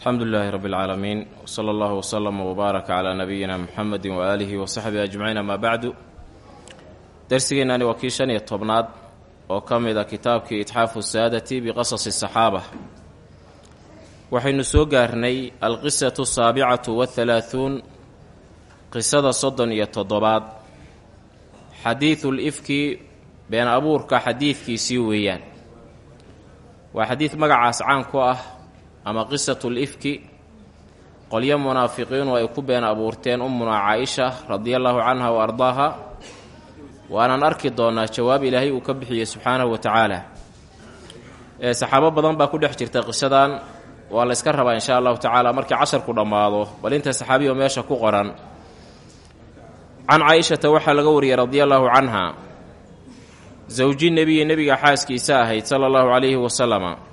alxamdu lilaahi rabbi اlcaalamiin wsala allahu wslama wbaaraka calaa nabiyina muxamedi waaalihi wasaxbihi ajmaciin amaa bacdu darsigeenani waa kii shan iyo tobnaad oo ka mid a kitaabkii itxaafu saadati biqasasi saxaaba. Waxaynu soo gaarnay alqisatu asaabicatu wahalaahuun qisada soddon iyo toddobaad. Xadiidu lifki been abuurka xadiidkiisii weeyaan. Waa xadiid magacaas caan ku ah ama qisatul ifki qolyo munaafiqiinu ay ku been abuurteen ummuna caaisha radiallahu canha wa ardaaha waanaan arki doonaa jawaab ilaahay uu ka bixiyey subxaanahu wa tacaala. Saxaabo badan baa ku dhex jirta qisadan waa la yska rabaa insha allahu tacaala markii casharku dhammaado bal inta saxaabiyo meesha ku qoran. Can caaishata waxaa laga wariyey radia allahu canha sawji nebiyi nebiga xaaskiisa ahayd sala allahu calayhi wasalama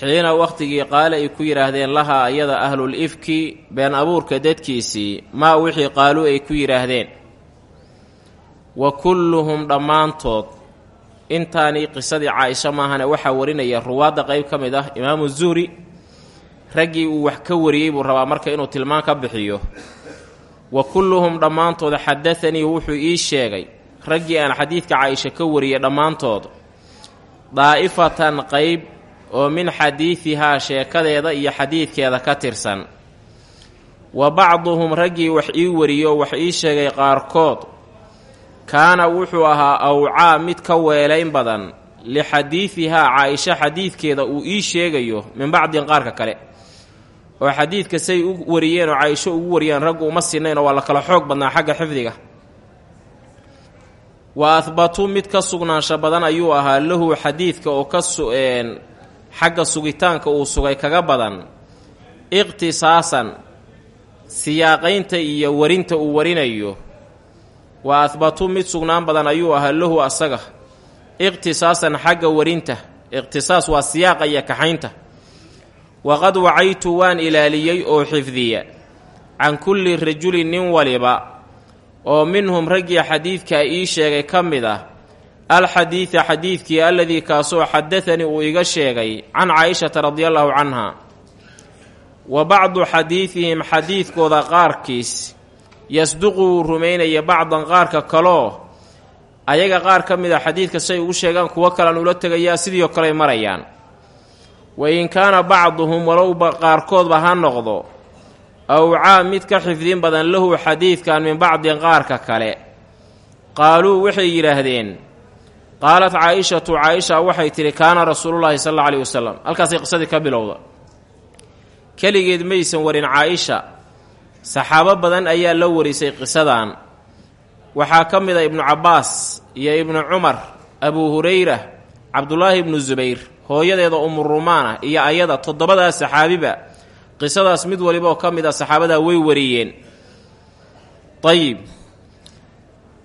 xiina wakhtigii qaale ay ku yidhaahdeen lahaa ayada ahlul ifki been abuurka dadkiisii maa wixii qaaluu ay ku yidhaahdeen. Wa kulluhum dhammaantood intaanii qisadii caaisha maahane waxaa warinaya ruwaadda qayb ka mid ah imaamu zuhri raggii uu wax ka wariyey buu rabaa marka inuu tilmaan ka bixiyo. Wa kulluhum dhammaantood xadaanii wuxuu ii sheegay raggii aan xadiidka caaisha ka wariyey dhammaantood daa'ifatan qayb oo min xadiidihaa sheekadeeda iyo xadiidkeeda ka tirsan. Wa bacduhum raggii wax ii wariyo wax ii sheegay qaarkood kaana wuxuu ahaa awcaa mid ka weelayn badan lixadiidihaa caaisha xadiidkeeda uu ii sheegayo min bacdin qaarka kale. Oo xadiidka say u wariyeen oo caaisho ugu wariyeen raggu uma sinnaynoo waa la kala xoog badnaa xagga xifdiga. Wa ahbatu mid ka sugnaansho badan ayuu ahaa lahu xadiidka oo ka xagga sugitaanka uu sugay kaga badan iqtisaasan siyaaqaynta iyo warinta uu warinayo wa ahbatu mid sugnaan badan ayuu ahaa lahu asaga. Iqtisaasan xagga warinta iqtisaas waa siyaaqa iyo kaxaynta. Waqad wacaytu waan ilaaliyey oo xifdiya can kulli rajulin nin waliba oo minhum raggii xadiidkaa ii sheegay ka mid ah alxadiida xadiidkii alladii kaasoo xadaanii uu iga sheegay can caaishata radiallahu canha wa bacdu xadiidihim xadiidkooda qaarkiis yasduqu wuu rumaynaya bacdan qaarka kaloo ayaga qaar ka mid a xadiidka say ugu sheegaan kuwo kalean ula tegayaa sidiioo kaley marayaan wa in kaana bacduhum walowba qaarkoodba ha noqdo awcaa mid ka xifdin badan lahu xadiidkan min bacdin qaarka kale qaaluu waxay yidhaahdeen qaalat caa-ishatu caa-isha waxay tidhi kaana rasuulullaahi sal alla alayhi wasalam halkaasay qisadii ka bilowda. Keligeed maysan warin caa-isha saxaabo badan ayaa la warisay qisadan. Waxaa ka mid a ibnu cabbaas iyo ibnu cumar abuu hurayra cabdulaahi ibnu subayr hooyadeeda umu rumaana iyo ayada toddobadaas saxaabiba. Qisadaas mid waliba oo ka mid a saxaabadaa way wariyeen. Ayib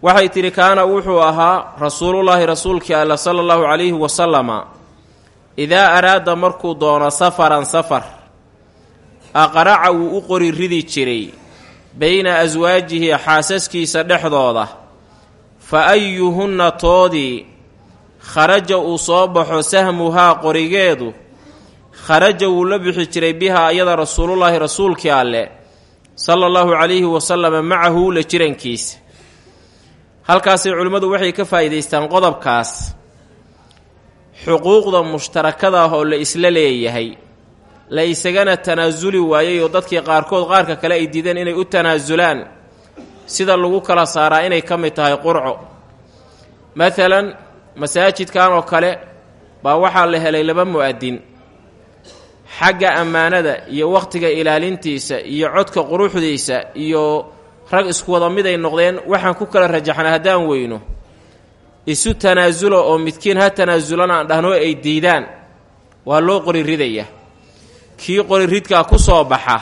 waxay tidhi kaana wuxuu ahaa rasuulullaahi rasuulkii alla sala allahu calayhi wasalama idaa araada markuu doono safaran safar aqraca wuu u qori ridi jiray bayna aswaajihi xaasaskiisa dhexdooda. Fa ayuhunna toodii kharaja uu soo baxo sahmuhaa qorigeedu. Kharaja wuu la bixi jiray bihaa iyada rasuulullaahi rasuulkii alleh sala allahu calayhi wasalama macahu la jirankiisa halkaasay culimmadu waxay ka faa'iidaystaan qodobkaas. Xuquuqda mushtarakada ah oo la isla leeyahay la isagana tanaasuli waayey oo dadkii qaarkood qaarka kale ay diideen inay u tanaasulaan sida lagu kala saaraa inay ka mid tahay qurco. Maalan masaajidkan oo kale baa waxaa la helay laba mu'adin xagga ammaanada iyo wakhtiga ilaalintiisa iyo codka quruxdiisa iyo rag isku wada mid ay noqdeen waxaan ku kala rajaxnaa haddaan weyno. Isu tanaasulo oo midkiin ha tanaasulana aan dhahnoo ay diidaan. Waa loo qori ridaya. Kii qori ridkaa ku soo baxa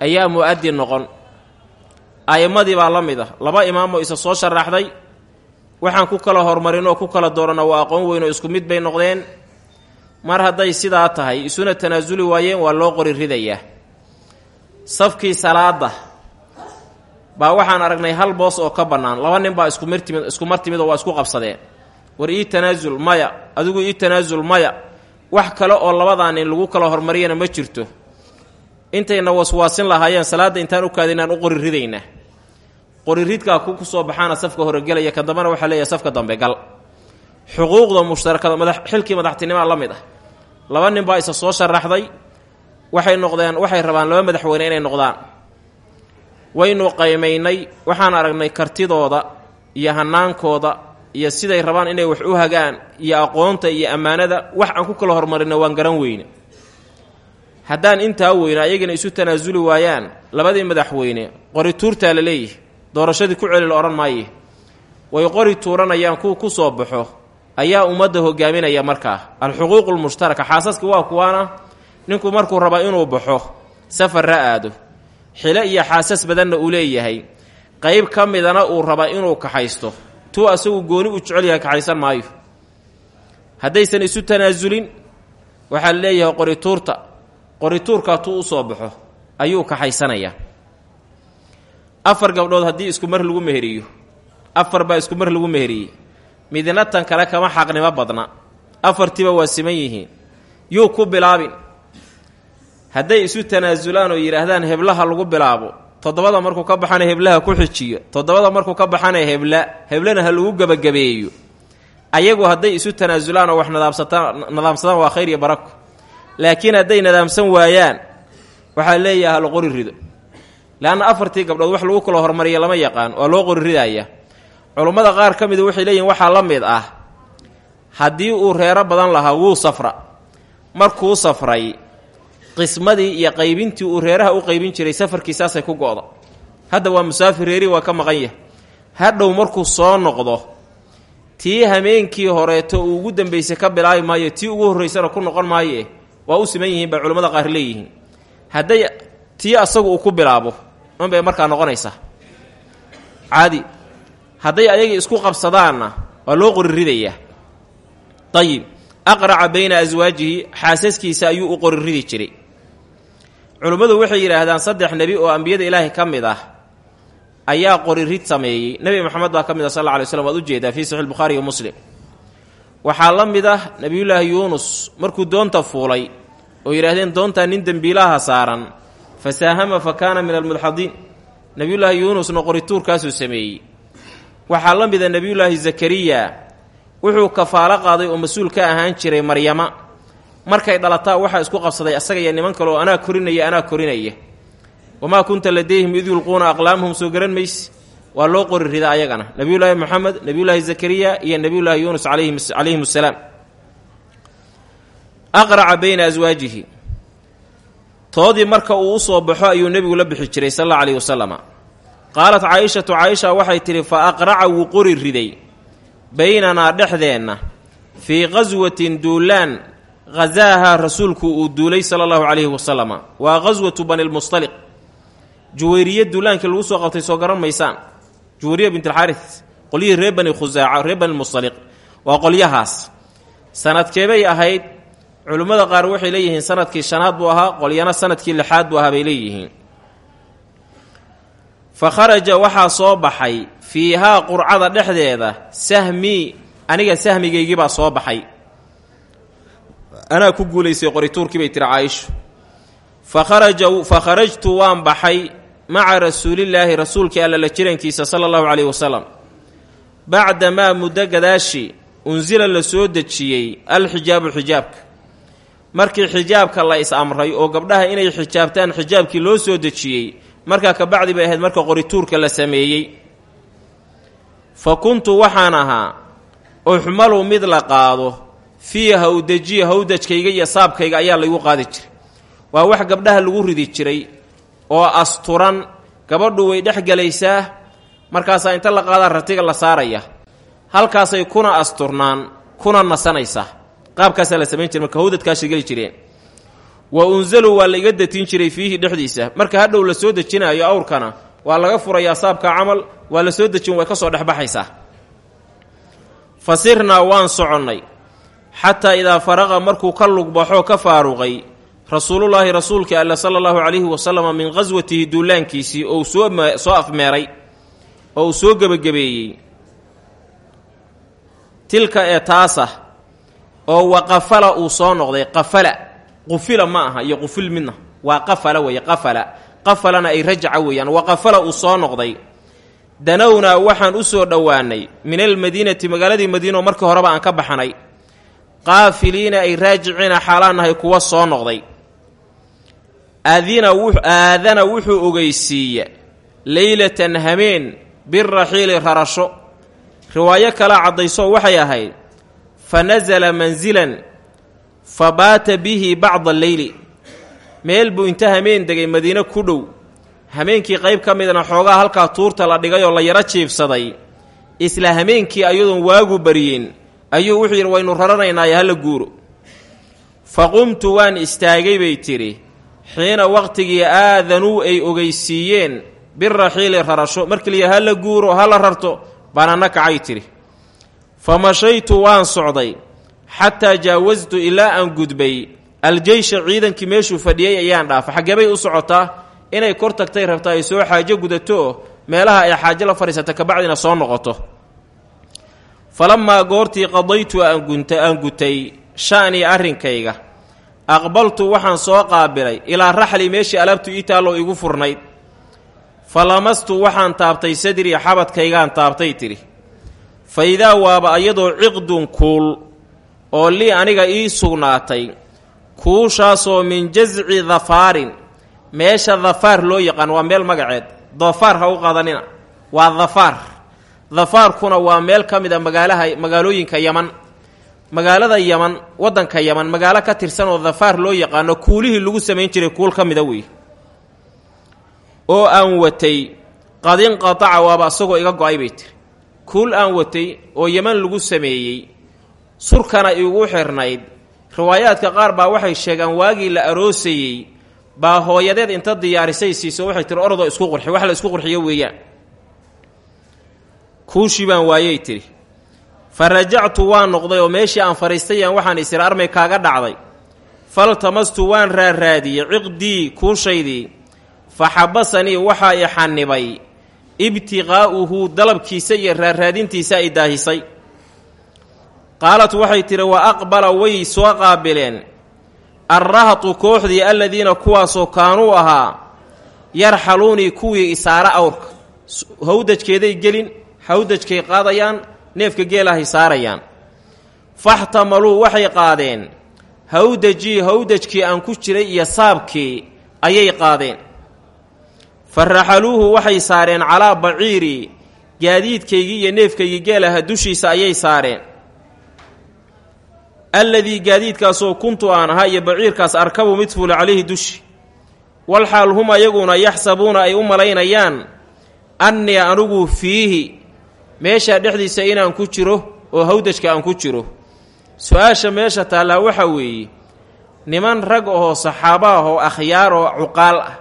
ayaa mu'adin noqon. A'immadii baa la mid ah. Laba imaamoo isa soo sharaxday. Waxaan ku kala hormarin ku kala doorana waa aqoon weyn oo isku mid bay noqdeen. Mar hadday sidaa tahay isuna tanaasuli waayeen waa loo qori ridayaa safkii salaada baa waxaan aragnay hal boos oo ka bannaan. Laba nin baa isku martimid isku martimid oo waa isku qabsadeen war ii tanaasul maya adigu ii tanaasul maya. Wax kale oo labadaa nin lagu kala hormariyana ma jirto. Intayna waswaasin lahaayeen salaadda intaan u kaadinaan u qori ridaynaa. Qori ridkaa ku soo baxaana safka hore gelaya ka dambena waxaa leeyahay safka dambe gal. Xuquuqda mushtarakada madax xilkii madaxtinimaa la mid ah. Laba nin baa isa soo sharaxday. Waxay noqdeen waxay rabaan laba madaxweyne inay noqdaan waynu qaymaynay waxaan aragnay kartidooda iyo hanaankooda iyo siday rabaan inay wax u hagaan iyo aqoonta iyo ammaanada wax aan ku kala hormarino waan garan weyne. Haddaan intaa weyno ayagana isu tanaasuli waayaan labadii madaxweyne qori tuurtaa la leeyihi doorashadii ku celi la odhan maaye way qori tuuranayaan kuwa ku soo baxo ayaa ummadda hogaaminaya markaa. Alxuquuqu lmushtaraka xaasaska waa kuwaana ninku markuu raba inuu baxo safarra aado xilo iyo xaasas badanna uu leeyahay. Qayb ka midana uu raba inuu kaxaysto. Tuu asagu gooni u jecel yahay kaxaysan maayo. Haddaysan isu tanaasulin waxaa la leeyahay qorituurta. Qorituurkaa tuu u soo baxo ayuu kaxaysanayaa afar gabdhood haddii isku mar lagu meheriyo. Afar baa isku mar lagu meheriyey midna tan kale kama xaqnimo badna. Afartiiba waa siman yihiin. Yuu ku bilaabin hadday isu tanaasulaan oo yidhaahdaan heblaha lagu bilaabo toddobada markuu ka baxana heblaha ku xijiyo toddobada markuu ka baxana hebla heblana ha lagu gebagabeeyo ayagu hadday isu tanaasulaan oo wax nadaamsataan nadaamsadaan waa khayr iyo barako. Laakiin hadday nadaamsan waayaan waxaa leeyaha la qori rido. Leanna afartii gabdhood wax lagu kala hormariya lama yaqaan waa loo qori ridaaya. Culummada qaar ka mida waxay leeyihiin waxaa la mid ah haddii uu reero badan lahaa wuu safra. Markuu safray qismadii iyo qaybintii uu reeraha u qaybin jiray safarkiisaasay ku go'da hadda waa musaafir reeri waa ka maqan yahay. Hadhow markuu soo noqdo tii hameenkii horeeto uu ugu dambaysay ka bilaabi maayo tii ugu horraysana ku noqon maaye waa u siman yihiin bay culimmada qaar leeyihiin. Hadday tii asagu uu ku bilaabo unbay markaa noqonaysaa caadi hadday ayagii isku qabsadaanna waa loo qori ridayaa dayib aqraca bayna aswaajihi xaasaskiisa ayuu u qori ridi jiray culummadu waxay yidhaahdaan saddex nebi oo ambiyada ilaahay ka mid ah ayaa qori rid sameeyey. Nebi moxamed baa ka mid ah sal alla alay slam waad u jeedaa fii bukhaari iyo muslim. Waxaa la mid ah nebiyullaahi yuunus markuu doonta fuulay oo yidhaahdeen doontaa nin dembiilaha saaran fa saahama fa kaana min almudxadiin nebiyullaahi yuunusna qorituurkaasuu sameeyey. Waxaa la mida nebiyullaahi zakariya wuxuu kafaalo qaaday oo mas'uul ka ahaan jiray maryama markay dhalataa waxaa isku qabsaday asaga iyo niman kale oo anaa korinaya anaa korinaya. Wamaa kunta ladayhim id yulquuna aqlaamahum soo garan mayse waa loo qori rida ayagana. Nebiyullaahi moxamed nebiyullaahi zakariya iyo nebiyullaahi yuunus calayhim asalaam aqraca bayna aswaajihi toodii marka uu u soo baxo ayuu nebigu la bixi jiray sal alla alayhi wasalama qaalat caaishatu caaisha waxay tidhi fa aqraca wuu qori riday baynanaa dhexdeenna fii qaswatin duulaan khasaahaa rasuulku uu duulay sala allahu calayhi wasalama waa qaswatu banilmustaliq juwayriye duulaankii lagu soo qabtay soo garan maysaan juwayriya bintalxaaris qolyihii reer bani khusaaca reer banilmustaliq waa qolyahaas sanadkeebay ahayd culimmada qaar waxay leeyihiin sannadkii shanaad buu ahaa qolyana sannadkii lixaad buu ahaa bay leeyihiin fa kharaja waxaa soo baxay fiihaa qurcada dhexdeeda sahmii aniga sahmigaygii baa soo baxay anaa ku guulaysay qorituurkii bay tiri caaisho fa kharajtu waan baxay maca rasuulillaahi rasuulkii alla la jirankiisa sala allahu calayhi wasalam bacdamaa muddo gadaashi unsila la soo dejiyey alxijaabu xijaabka. Markii xijaabka la is-amray oo gabdhaha inay xijaabtaan xijaabkii loo soo dejiyey markaa ka bacdi bay ahayd marka qorituurka la sameeyey. Fa kuntu waxaan ahaa uxmalu mid la qaado fii hawdajiya hawdajkayga iyo saabkayga ayaa laygu qaadi jiray. Waa wax gabdhaha lagu ridi jiray oo asturan. Gabadhu way dhex gelaysaa markaasaa inta la qaadaa ratiga la saaraya. Halkaasay kuna asturnaan kuna nasanaysaa. Qaabkaasaa la samayn jiray marka hawdadkaashay geli jireen. Wa unzalu waa la iga datin jiray fiihi dhexdiisa. Marka hadhow la soo dejinaayo awrkana waa laga furayaa saabka camal waa la soo dejin way ka soo dhexbaxaysaa. Fa sirnaa waan soconnay xataa idaa faraqa markuu ka lugbaxoo ka faaruqay rasuulullaahi rasuulka alle sala allahu calayhi wasalama min qaswatihi duulaankiisii ou soo soo afmeeray oo uu soo gebagabeeyey tilka ee taasa oo waqafala uu soo noqday qafala qufila ma aha iyo qufil midna waa qafala weeye qafala. Qafalana ay rajaca weeyaan waqafala uu soo noqday. Danownaa waxaan u soo dhowaanay min almadiinati magaaladii madiino markii horeba aan ka baxnay qaafiliina ay raajiciina xaalaan nahay kuwa soo noqday. Aadina aadana wuxuu ogeysiiya leylatan hameen biraxiili rarasho. Riwaayo kala caddayso waxay ahayd fa nasala mansilan fa baata bihi bacda alleyli. Meel buu inta hameen degay madiine ku dhow. Hameenkii qayb ka midna xoogaa halkaa tuurta la dhigay la yaro jiibsaday. Isla hameenkii ayadoon waagu bariyeen ayuu wuxuu yidhi waynu raranaynaayo hala guuro. Fa qumtu waan istaagay bay tidhi xiina waqtigii aadanuu ay ogeysiiyeen biraxiili rarasho. Markii la hala guuro hala rarto baanana kacay tidhi. Fa mashaytu waan socday. Xataa jaawastu ilaa aan gudbay aljeysha ciidankii meeshuu fadhiyey ayaan dhaafa xaggeebay u socotaa inay kor tagtay rabtaa ay soo xaajo gudato meelaha ay xaajo la fadhiisata kabacdina soo noqoto falamaa goortii qadaytu aan gutay sha'nii arrinkayga aqbaltu waxaan soo qaabilay ilaa raxli meeshii alaabtu ii taalloo igu furnayd fa lamastu waxaan taabtay sadrii xabadkaygaan taabtay tidhi fa idaa waaba iyadoo ciqdun kuul oo lii aniga ii sugnaatay kuushaasoo min jasci dafaarin meesha dafaar loo yaqaan waa meel magaceed dafaar ha u qadanina waa dafaar dafaarkuna waa meel ka mid a magaalaha magaalooyinka yaman. Magaalada yaman waddanka yaman magaalo ka tirsan oo dafaar loo yaqaano kuulihii lagu samayn jiray kuul ka mida wey oo aan watay qadinqataca waaba isagoo iga go'ay bay tiri. Kuul aan watay oo yaman lagu sameeyey surkana igu xirnayd riwaayaadka qaar baa waxay sheegaan waagii la aroosayey baa hooyadeed inta diyaarisay siiso waxay tiri orodoo isku qurxi wax la isku qurxiyo weeyaan kuushii baan waayey tidhi. Fa rajactu waan noqday oo meeshii aan fadhiistayaan waxaan isir armay kaaga dhacday. Faltamastu waan raarraadiyey ciqdii kuushaydii fa xabasanii waxaa i xanibay ibtiqaa'uhu dalabkiisa iyo raarraadintiisa ay daahisay. Qaalat waxay tidhi wa aqbala way soo qaabileen. Alrahatu kooxdii aladiina kuwaasoo kaanuu ahaa yarxaluunii kuwii isaara awrka. Hawdajkeeday gelin hawdajkay qaadayaan neefka geelahay saarayaan. Faxtamaluu waxay qaadeen hawdajii hawdajkii aan ku jiray iyo saabkii ayay qaadeen. Fa raxaluuhu waxay saareen calaa baciirii gaadiidkaygii iyo neefkaygii geelaha dushiisa ayay saareen. Alladii gaadiidkaasoo kuntu aan ahaa iyo baciirkaas arkabu mid fuula calayhi dushi. Walxaal hum ayaguna yaxsabuuna ay u malaynayaan annii anugu fiihi meeshaa dhexdiisa inaan ku jiro oo hawdajka aan ku jiro. Su'aasha meesha taallaa waxaa weeye niman rag ahoo saxaaba ah oo akhyaar oo cuqaal ah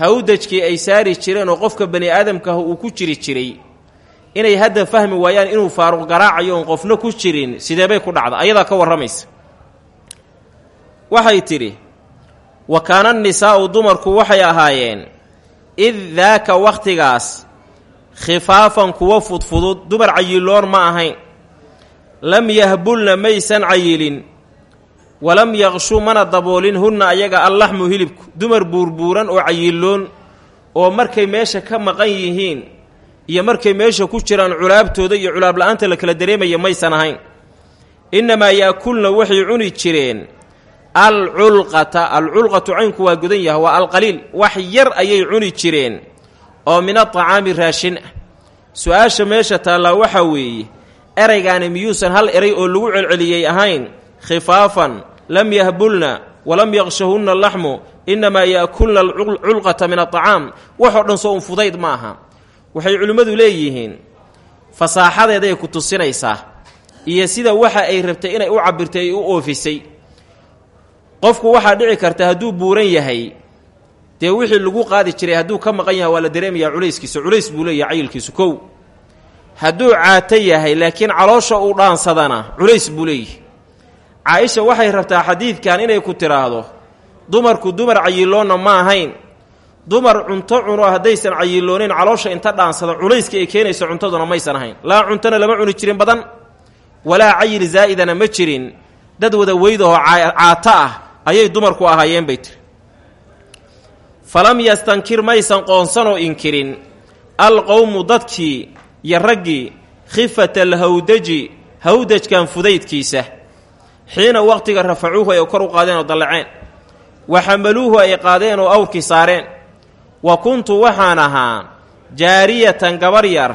hawdajkii ay saari jireen oo qofka bani aadamkaah uu ku jiri jiray inay hadda fahmi waayaan inuu faaruq garaacayo oon qofna ku jirin sideebay ku dhacda ayadaa ka warramaysa. Waxay tidhi wa kaana nisaa'u dumarku waxay ahaayeen id daaka wakhtigaas khifaafan kuwa fudfudud dumar cayiloon ma ahayn. Lam yahbulna maysan cayilin. Walam yaqshu mana daboolin hunna ayaga allaxmu hilibku. Dumar buurbuuran oo cayiloon oo markay meesha ka maqan yihiin iyo markay meesha ku jiraan culaabtooda iyo culaab-la-aanta la kala dareemaya maysan ahayn. Innamaa yaakulna waxay cuni jireen. Alculqata alculqatu caynku waa gudan yaha waa alqaliil. Wax yar ayay cuni jireen oo min atacaami raashin. Ah su'aasha meesha taallaa waxaa weeye eraygaani miyuusan hal eray oo lagu celceliyey ahayn khifaafan lam yahbulna walam yaqshahunna laxmu innamaa yaakulna alculqata min atacaam waxoo dhan soo un fudayd ma aha. Waxay culimmadu leeyihiin fasaaxadeeday ku tusinaysaa iyo sida waxa ay rabtay inay u cabirtay ay u oofisay. Qofku waxaa dhici karta hadduu buuran yahay dee wixii lagu qaadi jiray hadduu ka maqan yahay waa la dareemayaa culayskiisa. Culays buu leeyahay cayilkiisu kow. Hadduu caato yahay laakiin caloosha uu dhaansadana culays buu leeyahay. Caa-isha waxay rabtaa xadiidkan inay ku tidhaahdo dumarku dumar cayiloonna ma ahayn. Dumar cunto cuno haddaysan cayiloonayn caloosha inta dhaansada culayska ay keenayso cuntaduna maysan ahayn. Laa cuntona lama cuni jirin badan. Walaa cayil zaa'idana ma jirin. Dad wada weydahoo caato ah ayay dumarku ahaayeen bay tiri falam yastankir maysan qoonsanoo inkirin. Alqowmu dadkii iyo raggii khifata alhawdaji hawdajkan fudaydkiisa. Xiina waqtiga rafacuuhu ay kor u qaadeen oo dallaceen. Wa xamaluuhu ay qaadeen oo awrkii saareen. Wa kuntu waxaan ahaa jaariyatan gabar yar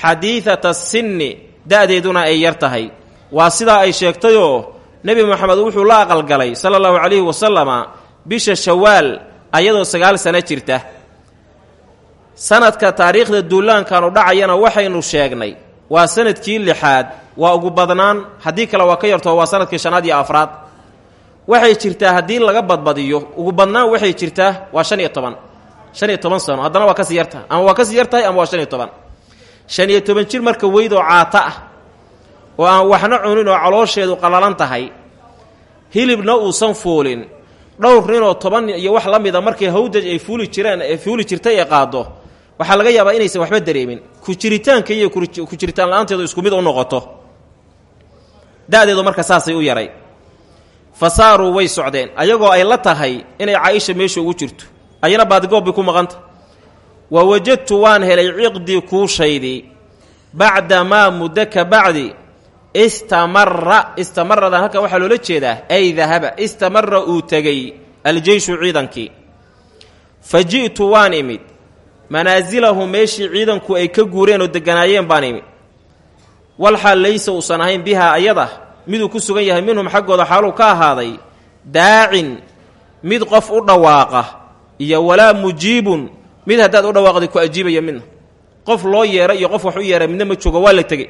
xadiidata sinni da'deeduna ay yar tahay. Waa sidaa ay sheegtayoo nebi moxamed wuxuu la aqalgalay sala allahu calayhi wasalama bisha shawaal ayadoo sagaal sano jirta. Sanadka taariikhda duulaankaanu dhacayana waxaynu sheegnay waa sannadkii lixaad waa ugu badnaan haddii kale waa ka yartoo waa sannadkii shanaad iyo afraad. Waxay jirtaa haddii laga badbadiyo ugu badnaan waxay jirtaa waa shan iyo toban. Shan iyo toban sano haddana waa ka sii yartahay ama waa ka sii yartahay ama waa shan iyo toban. Shan iyo toban jir marka weydoo caato ah oo aan waxna cunin oo caloosheedu qallalan tahay hilibna uusan fuulin dhowr ninoo toban iyo wax la mida markay hawdaj ay fuuli jireen ee fuuli jirtay ee qaado waxaa laga yaabaa inaysan waxba dareemin. Ku jiritaanka iyo ku jiritaan la'aanteedu isku mid u noqoto. Da-deedu marka saasay u yaray. Fa saaruu way socdeen ayagoo ay la tahay inay caaisha meesha ugu jirto. Ayana baadigoob bay ku maqanta. Wa wajadtu waan helay ciqdii kuushaydii bacda maa muddo ka bacdi istamara istamaradan halkan waxaa loola jeedaa ay dahaba istamara uu tegey aljeyshu ciidankii. Fa ji'tu waan imid. Manaasilahum meeshii ciidanku ay ka guureen oo degganaayeen baan imid. Walxaal laysa uusan ahayn bihaa ayada miduu ku sugan yahay minhum xaggooda xaaluu ka ahaaday daacin mid qof u dhawaaqa iyo walaa mujiibun mid haddaad u dhawaaqday ku ajiibaya midna qof loo yeeray iyo qof wax u yeeray midna ma joogo waa la tegey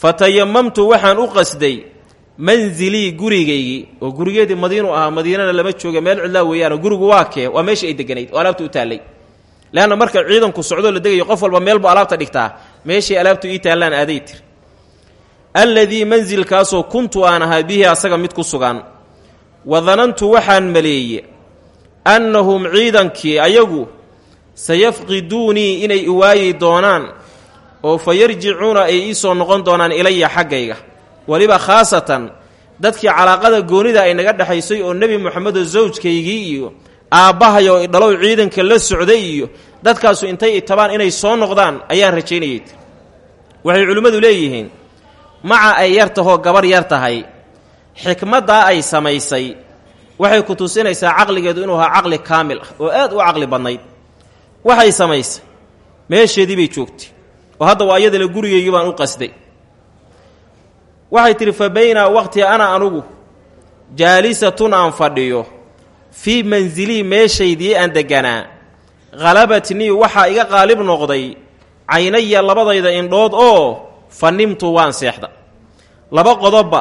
fa tayamamtu waxaan u qasday manzilii gurigaygii oo gurigeedii madiinu ahaa madiinana lama jooga meel cidlaa weeyaano gurigu waa kee waa meeshii ay deganayd oo alaabta u taallay. Leanna marka ciidanku socdoo la degayo qof walba meelbu alaabta dhigtaa meeshii alaabtu ii taallaan aaday tir. Alladii mansilkaasoo kuntu aan ahaa bihi asaga mid ku sugan wa danantu waxaan maleeye annahum ciidankii ayagu sayafqiduunii inay iwaayi doonaan oo fa yarjicuuna ay ii soo noqon doonaan ilaya xaggayga. Weliba khaasatan dadkii calaaqada goonida ay naga dhexaysay oo nebi moxamed oo sawjkaygii iyo aabbahay oo idhalow ciidanka la socday iyo dadkaasu intay itabaan inay soo noqdaan ayaan rajaynayay waxay culimmadu leeyihiin maca ay yar tahoo gabar yar tahay. Xikmaddaa ay samaysay. Waxay ku tusinaysaa caqligeedu inuu ahaa caqli kaamil ah oo aad u caqli badnayd. Waxay samaysay. Meesheedii bay joogtay oo hadda waa iyadana gurigeygii baan u qasday. Waxay tidhi fa baynaa waqti ana anugu jaalisatun aan fadhiyo fii mansilii meeshaydii aan degganaa khalabatnii waxaa iga qaalib noqday caynaya labadayda indhood oo fa nimtu waan seexda. Laba qodobba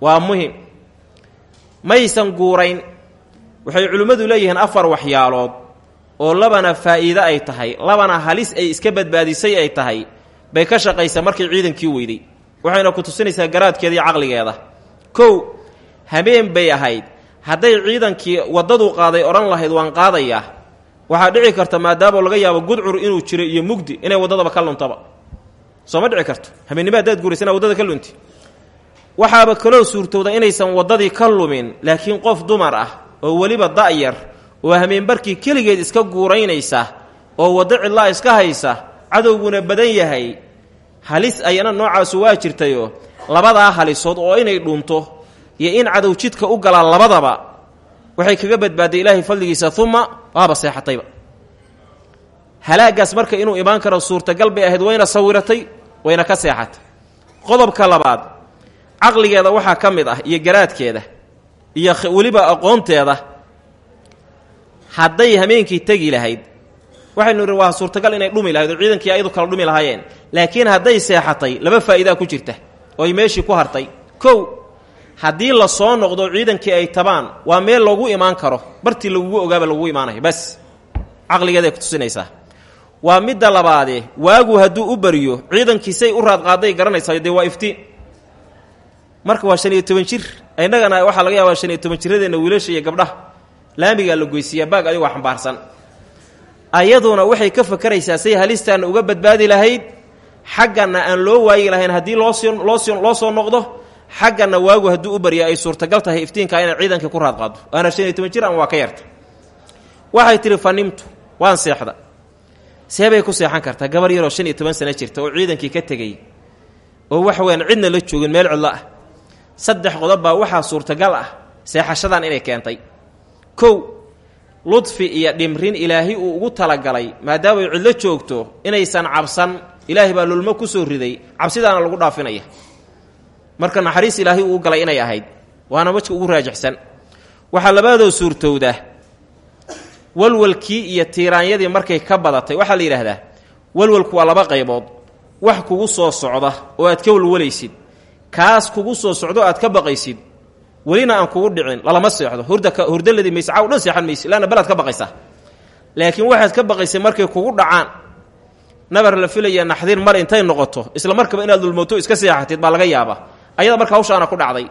waa muhiim. Maysan guurayn waxay culimmadu leeyihiin afar waxyaalood oo labana faa'iide ay tahay labana halis ay iska badbaadisay ay tahay bay ka shaqaysaa markay ciidankii weyday. Waxayna ku tusinaysaa garaadkeeda iyo caqligeeda. Kow habeen bay ahayd. Hadday ciidankii waddadu qaaday odhan lahayd waan qaadayaa waxaa dhici karta maadaama laga yaabo gudcur inuu jiro iyo mugdi inay waddadaba ka luntaba. Soo ma dhici karto? Habeennimo haddaad guuraysa inaa ka lunti. Waxaaba kaloo suurtowda inaysan waddadii ka lumin laakiin qof dumar ah oo weliba da'yar oo hameenbarkii keligeed iska guuraynaysa oo waddo cidlaa iska haysa cadowguna badan yahay. Halis ayana noocaasu waa jirtayoo labadaa halisood oo inay dhunto iyo in cadow jidka u galaa labadaba. Waxay kaga badbaaday ilaahay fadligiisa uma waaba seexatayba. Halaagaas marka inuu imaan karo suurtagal bay ahayd wayna sawiratay wayna ka seexatay. Qodobka labaad caqligeeda waxaa ka mid ah iyo garaadkeeda iyo weliba aqoonteeda hadday hameenkii tegi lahayd. Waxaynu idhi waa suurtagal inay dhumi lahayd oo ciidankii ayadu kala dhumi lahaayeen. Laakiin hadday seexatay laba faa'iidaa ku jirta oo ay meeshii ku hartay. Kow haddii la soo noqdo ciidankii ay tabaan waa meel loogu imaan karo. Bartii lagugu ogaaba lagugu imaanayo. Bas. Caqligeeday ku tusinaysaa. Waa midda labaadee waagu hadduu u bariyo ciidankiisay u raadqaaday garanaysaa dee waa iftiin. Marka waa shan iyo toban jir. Innagana waxaa laga yaabaa shan iyo wiilasha iyo gabdhaha laamigaa la goysiiyaa baag adigoo xambaarsan ayaduna waxay ka fakaraysaa say halistaana uga badbaadi lahayd. Xaggana aan loo waayi lahayn haddii loosoo loosoo loo soo noqdo xaggana waagu hadduu u barya ay suurtagal tahay iftiinka inay ciidankii ku raadqaado waana shan iyo toban jir ama waa ka yarta. Waxay tihi fanimtu waan seexda. Seebay ku seexan kartaa gabar yaroo shan iyo toban sano jirta oo ciidankii ka tegey oo waxa weyaan cidna la joogin meel cidlo ah. Saddex qodob baa waxaa suurtagal ah seexashadan inay keentay kow ludfi iyo dhimrin ilaahay uu ugu talagalay maadaamay cidlo joogto inaysan cabsan ilaahay baa lulmo ku soo riday cabsidaana lagu dhaafinaya. Marka naxariis ilaahay uu galay inay ahayd waana wajka ugu raajixsan. Waxaa labaadoo suurtowda walwalkii iyo tiiraanyadii markay ka badatay waxaa la yidhaahdaa walwalku waa laba qaybood. Wax kugu soo socda oo aad ka walwalaysid kaas kugu soo socdo aad ka baqaysid welina aan kugu dhicin lalama seexdo. Hurdaka hurdaladii mayse caaw dhan seexan mayse laanna balaad ka baqaysaa laakiin waxaad ka baqaysay markay kugu dhacaan nabar la filaya naxdin mar intay noqoto isla markaba inaad lulmooto iska seexatid baa laga yaabaa. Ayada marka hawshaana ku dhacday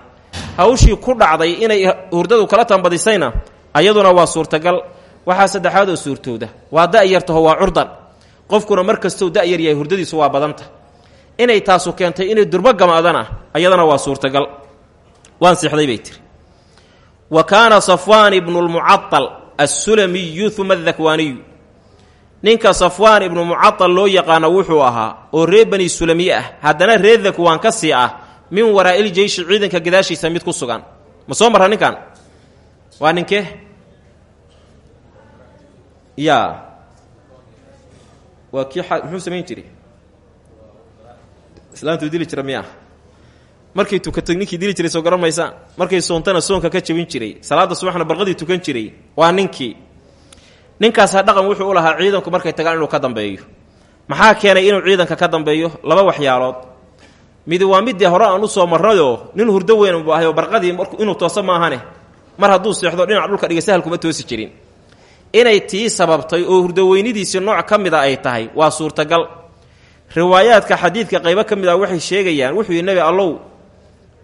hawshii ku dhacday inay hurdadu kala tambadisayna ayaduna waa suurtagal. Waxaa saddexaad oo suurtooda. Waa da'yartaho waa curdan. Qofkuna mar kastou da'yar yahay hurdadiisu waa badanta. Inay taasu keentay inay durbo gamaadana ayadana waa suurtagal waan seexday bay tiri. Wa kaana safwaan ibnu lmucaal assulamiyu uma adakwaaniyu ninka safwaan ibnu mucaal loo yaqaano wuxuu ahaa oo reer bani sulami ah. Haddana reer dakwaan ka sii ah min waraa'il jeyshi ciidanka gadaashiisa mid ku sugan. Ma soo marra ninkan waa ninkee? Yaa. Waa kii muxuu samayn jiray? Islaantuu dili jira markay tukato ninkii dili jiray soo garan markay soontana soonka ka jabin jiray. Salaada subaxna barqadii tukan jiray. Waa ninkii. Ninkaasaa dhaqan wuxuu u lahaa ciidanku markay tagaan inuu ka dambeeyo. Maxaa keenay inuu ciidanka ka dambeeyo? Laba waxyaalood. Midi waa midii hore aan u soo marnayoo nin hurdo weyn bu ahay oo barqadii inuu tooso maahane. Mar hadduu seexdo dhinac dhulka dhiga sahal kuma toosi jirin. Inay tii sababtay oo hurdoweynidiisii nooc ka mida ay tahay waa suurtagal. Riwaayaadka xadiidka qaybo ka mid ah waxay sheegayaan wuxuu yidhi nebi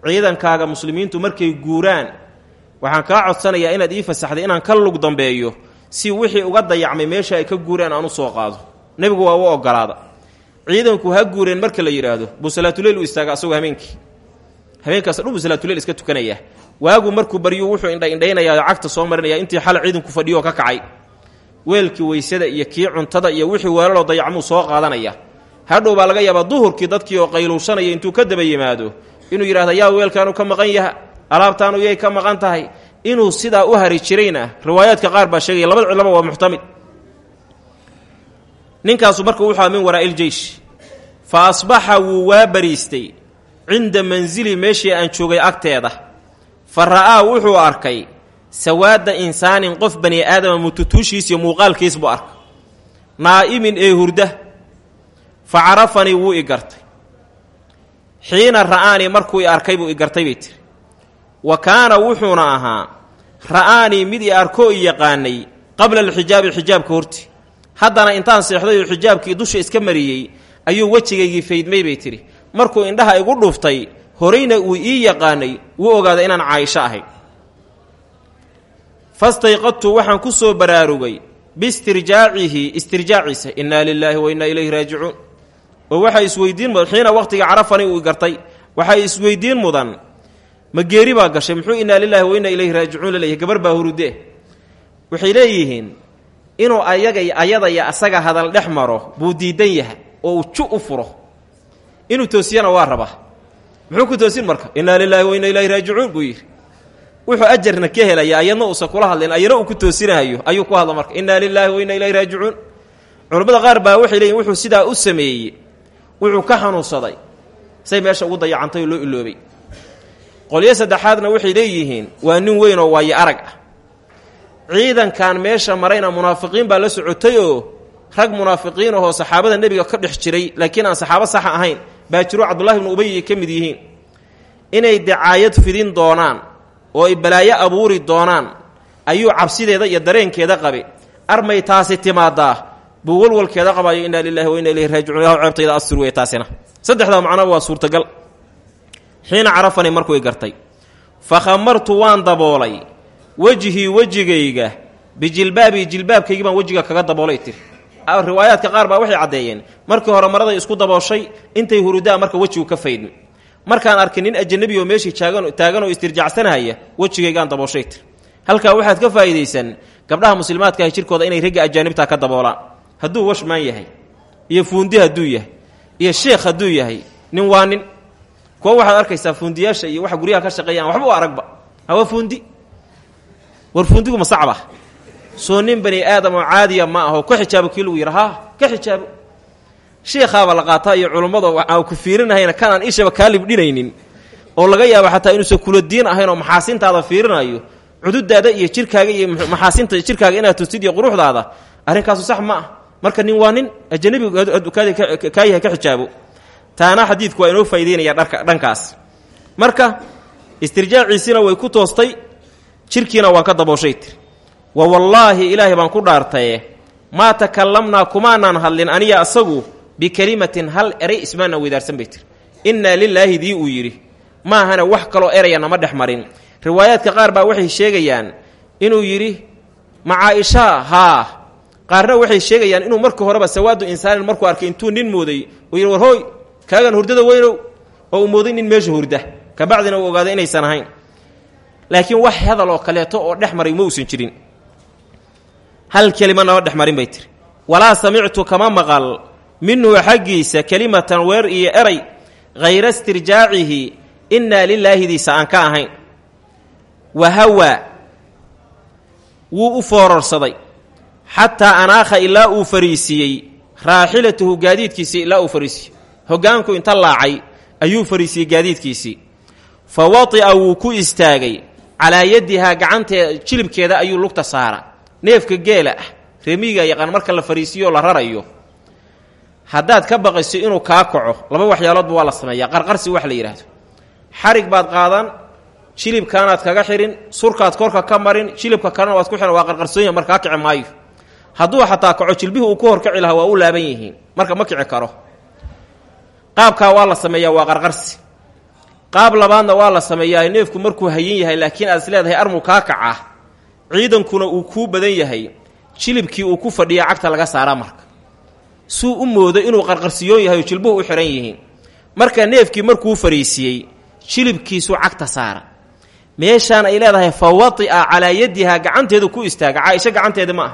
ciidankaaga muslimiintu markay guuraan waxaan kaa codsanayaa inaad ii fasaxday inaan ka lug dambeeyo si wixii uga dayacmay meesha ay ka guuraan aan u soo qaado. Nebigu waa u ogolaada ciidanku ha guureen marka la yidhaahdo buu u istaaga asagoo habeenkii. Habeenkaas dhan buu iska tukanaya. Waagu markuu baryu wuxuu indhaindhaynayaa cagta soo marinaya intii xal ciidanku fadhiyooo ka kacay. Weelkii weysada iyo kii cuntada iyo wixii weelaloo dayacmuu soo qaadanaya. Hadhow baa laga yaabaa duhurkii dadkii oo qayluushanaya intuu ka daba yimaado inuu yidhahda yaa weelkaanu ka maqan yaha alaabtaanu yay ka maqan tahay inuu sidaa u hari jirayna riwaayaadka qaar baa sheegaya labada cidlaba waa muxtamid. Ninkaasu marka wuxuu min waraa'il jeysh. Fa asbaxa wuu waa bariistay cinda mansili meeshii aan joogay agteeda. Fa ra'aa wuxuu arkay sawaada insaanin qof bani aadama mututuushiis iyo muuqaalkiis buu arkay. Naa'imin ee hurda. Fa carafanii wuu i gartay xiina ra'aanii markuu i arkay buu i bay tiri. Wa kaana wuxuuna ahaa ra'aanii mid i arkoo i yaqaanay qabla alxijaabi xijaabka horti. Haddana intaan seexday oo xijaabkii dusha iska mariyey ayuu wejigaygii faydmay bay tidhi markuu indhaha igu dhuftay horeyna uu ii yaqaanay wuu ogaaday inaan caayisho ahay. Fastayqadtu waxaan ku soo baraarugay biistirjaacihi istirjaaciisa innaa lilaahi wa innaa ilayhi raajicuun oo waxay isweydiin mudan xiina waqhtiga carafani uu gartay. Waxay isweydiin mudan ma geeri baa gashay muxuu innaa lilaahi wa innaa ilayhi raajicuun laleeyahy gabar baa hurudee waxay leeyihiin inuu ayaga ayadaya asaga hadal dhex maro buu diidan yahay oo uu ju u furo. Inuu toosiyana waa rabaa muxuu ku toosin marka innaa lilaahi wa innaa ilayhi raajicuun buu wuxuu ajarna ka helaya ayadna uusan kula hadlayn ayana uu ku toosinahayo ayuu ku hadla marka innaa lilaahi wa innaa ilayhi raajicuun. Culammada qaar baa waxay leeyihiin wuxuu sidaa u sameeyey wuxuu ka xanuunsaday say meesha ugu dayacantay oo loo iloobay. Qolyo saddexaadna waxay leeyihiin waa nin weyn oo waayo arag ah. Ciidankan meesha marayna munaafiqiin baa la socotay oo rag munaafiqiin ahoo saxaabada nebiga ka dhex jiray laakiin aan saxaabo saxa ahayn baa jiro cabdullahi ibnu ubay ay ka mid yihiin. Inay dacaayad fidin doonaan oo ay balaayo abuuri doonaan ayuu cabsideeda iyo dareenkeeda qabe armay taasi timaadaa buu walwalkeeda qabaayo innaa lilahi wa inna ilayhi raajicuun. Ilah ceebtayda astur wey taasina. Saddexdaa macnaba waa suurtagal. Xiina carafanii markuu i fa khamartu waan daboolay wejhii wejigayga bijilbaabii jilbaabkaygii baan wejiga kaga daboolay tiri riwaayaadka qaar baa waxay caddeeyeen markii hore maraday isku dabooshay intay hurudaa marka wejigu ka faydmi markaan arkay nin ajanabi oo meeshii taagan oo istirjacsanahaya wejigaygaan dabooshay tir. Halkaa waxaad ka faa'iidaysan gabdhaha muslimaadka ah jirkooda inay ragga ajaanibtaa ka daboolaan hadduu washmaan yahay iyo fuundi hadduu yahay iyo sheekh hadduu yahay nin waa nin. Kuwa waxaad arkaysaa fuundiyaasha iyo waxa guryaha ka shaqeeyaan waxba u aragba. Hawa fuundi. War fuundigu ma sacba. Soo nin bani aadam oo caadiya ma aho ka xijaabo kii lagu yidha ka xijaabo. Sheekhaaba la qaataa iyo culummada aan ku fiirinahayna kanaan ishaba kaa libdhinaynin oo laga yaabo xataa inuusan kula diin ahayn oo maxaasintaada fiirinayo cududaada iyo jirkaaga iyo maxaasinta jirkaaga inaad tustid iyo quruxdaada arrinkaasu sax ma ah marka nin waa nin ajanabigu kaa yahay ka xijaabo taana xadiidku waa inoo faa'ideynaya dharka dhankaas. Marka istirjaaciisina way ku toostay jirkiina waan ka dabooshay tir. Wa wallaahi ilaahay baan ku dhaartaye maa takallamnaa kumaanaan hadlin aniya asagu bikelimatin hal eray ismaana weydaarsan bay tir. Innaa lilaahi dii uu yidhi maahana wax kaloo eraya nama dhex marin. Riwaayaadka qaar baa waxay sheegayaan inuu yidhi macaaishaa haa qaarna waxay sheegayaan inuu marka horeba sawaadu insaanin markuu arkay intuu nin mooday uu yidhi war hooy kaagan hurdada weynow. Oo uu mooday nin meesha hurda. Kabacdina uu ogaaday inaysan ahayn. Laakiin wax hadal oo kaleeto oo dhex maray ma uusan jirin. Hal kelima nama dhex marin bay tiri. Walaa samictu kama maqal. Minhu xaggiisa kelimatan weer iyo eray hayra istirjaacihi innaa lilaahidiisa aan ka ahayn. Wahawaa wuu u foorarsaday xataa anaakha ilaa uu fariisiiyey raaxilatahu gaadiidkiisii ilaa uu fariisiyey. Hoggaanku inta laacay ayuu fariisiyey gaadiidkiisii. Fa wadi'a wuu ku istaagay. Calaa yadihaa gacanteeda jilibkeeda ayuu lugta saara neefka geela ah yaqaan marka la fariisiyo la rarayo. Haddaad ka baqayso inuu kaa kaco laba waxyaaloodba waa la sameeyaa. Qarqarsi wax la yidhaahdo xarig baad qaadan jilibkaanaad kaga xidhin surkaad korka ka marin jilibka kalena waad ku xidhan waa qarqarsoonya markaa kici maayo hadduu xataa kaco jilbihii uu ku horkaci lahaa waa u laaban yihiin. Marka ma kici karo. Qaabkaa waa la sameeyaa waa qarqarsi. Qaab labaadna waa la sameeyaa neefku markuu hayin yahay laakiin aad is leedahay armuu kaa kaca. Ciidankuna uu kuu badan yahay. Jilibkii uu ku fadhiya cagta laga saaraa marka. Suu u moodo inuu qarqarsiyoon yahay oo jilbuhu u xidhan yihiin. Marka neefkii markuu fariisiyey jilibkiisuu cagta saara. Meeshaan ay leedahay fa wadi'a calaa yadihaa gacanteedu ku istaaga. Caaisho gacanteeda ma ah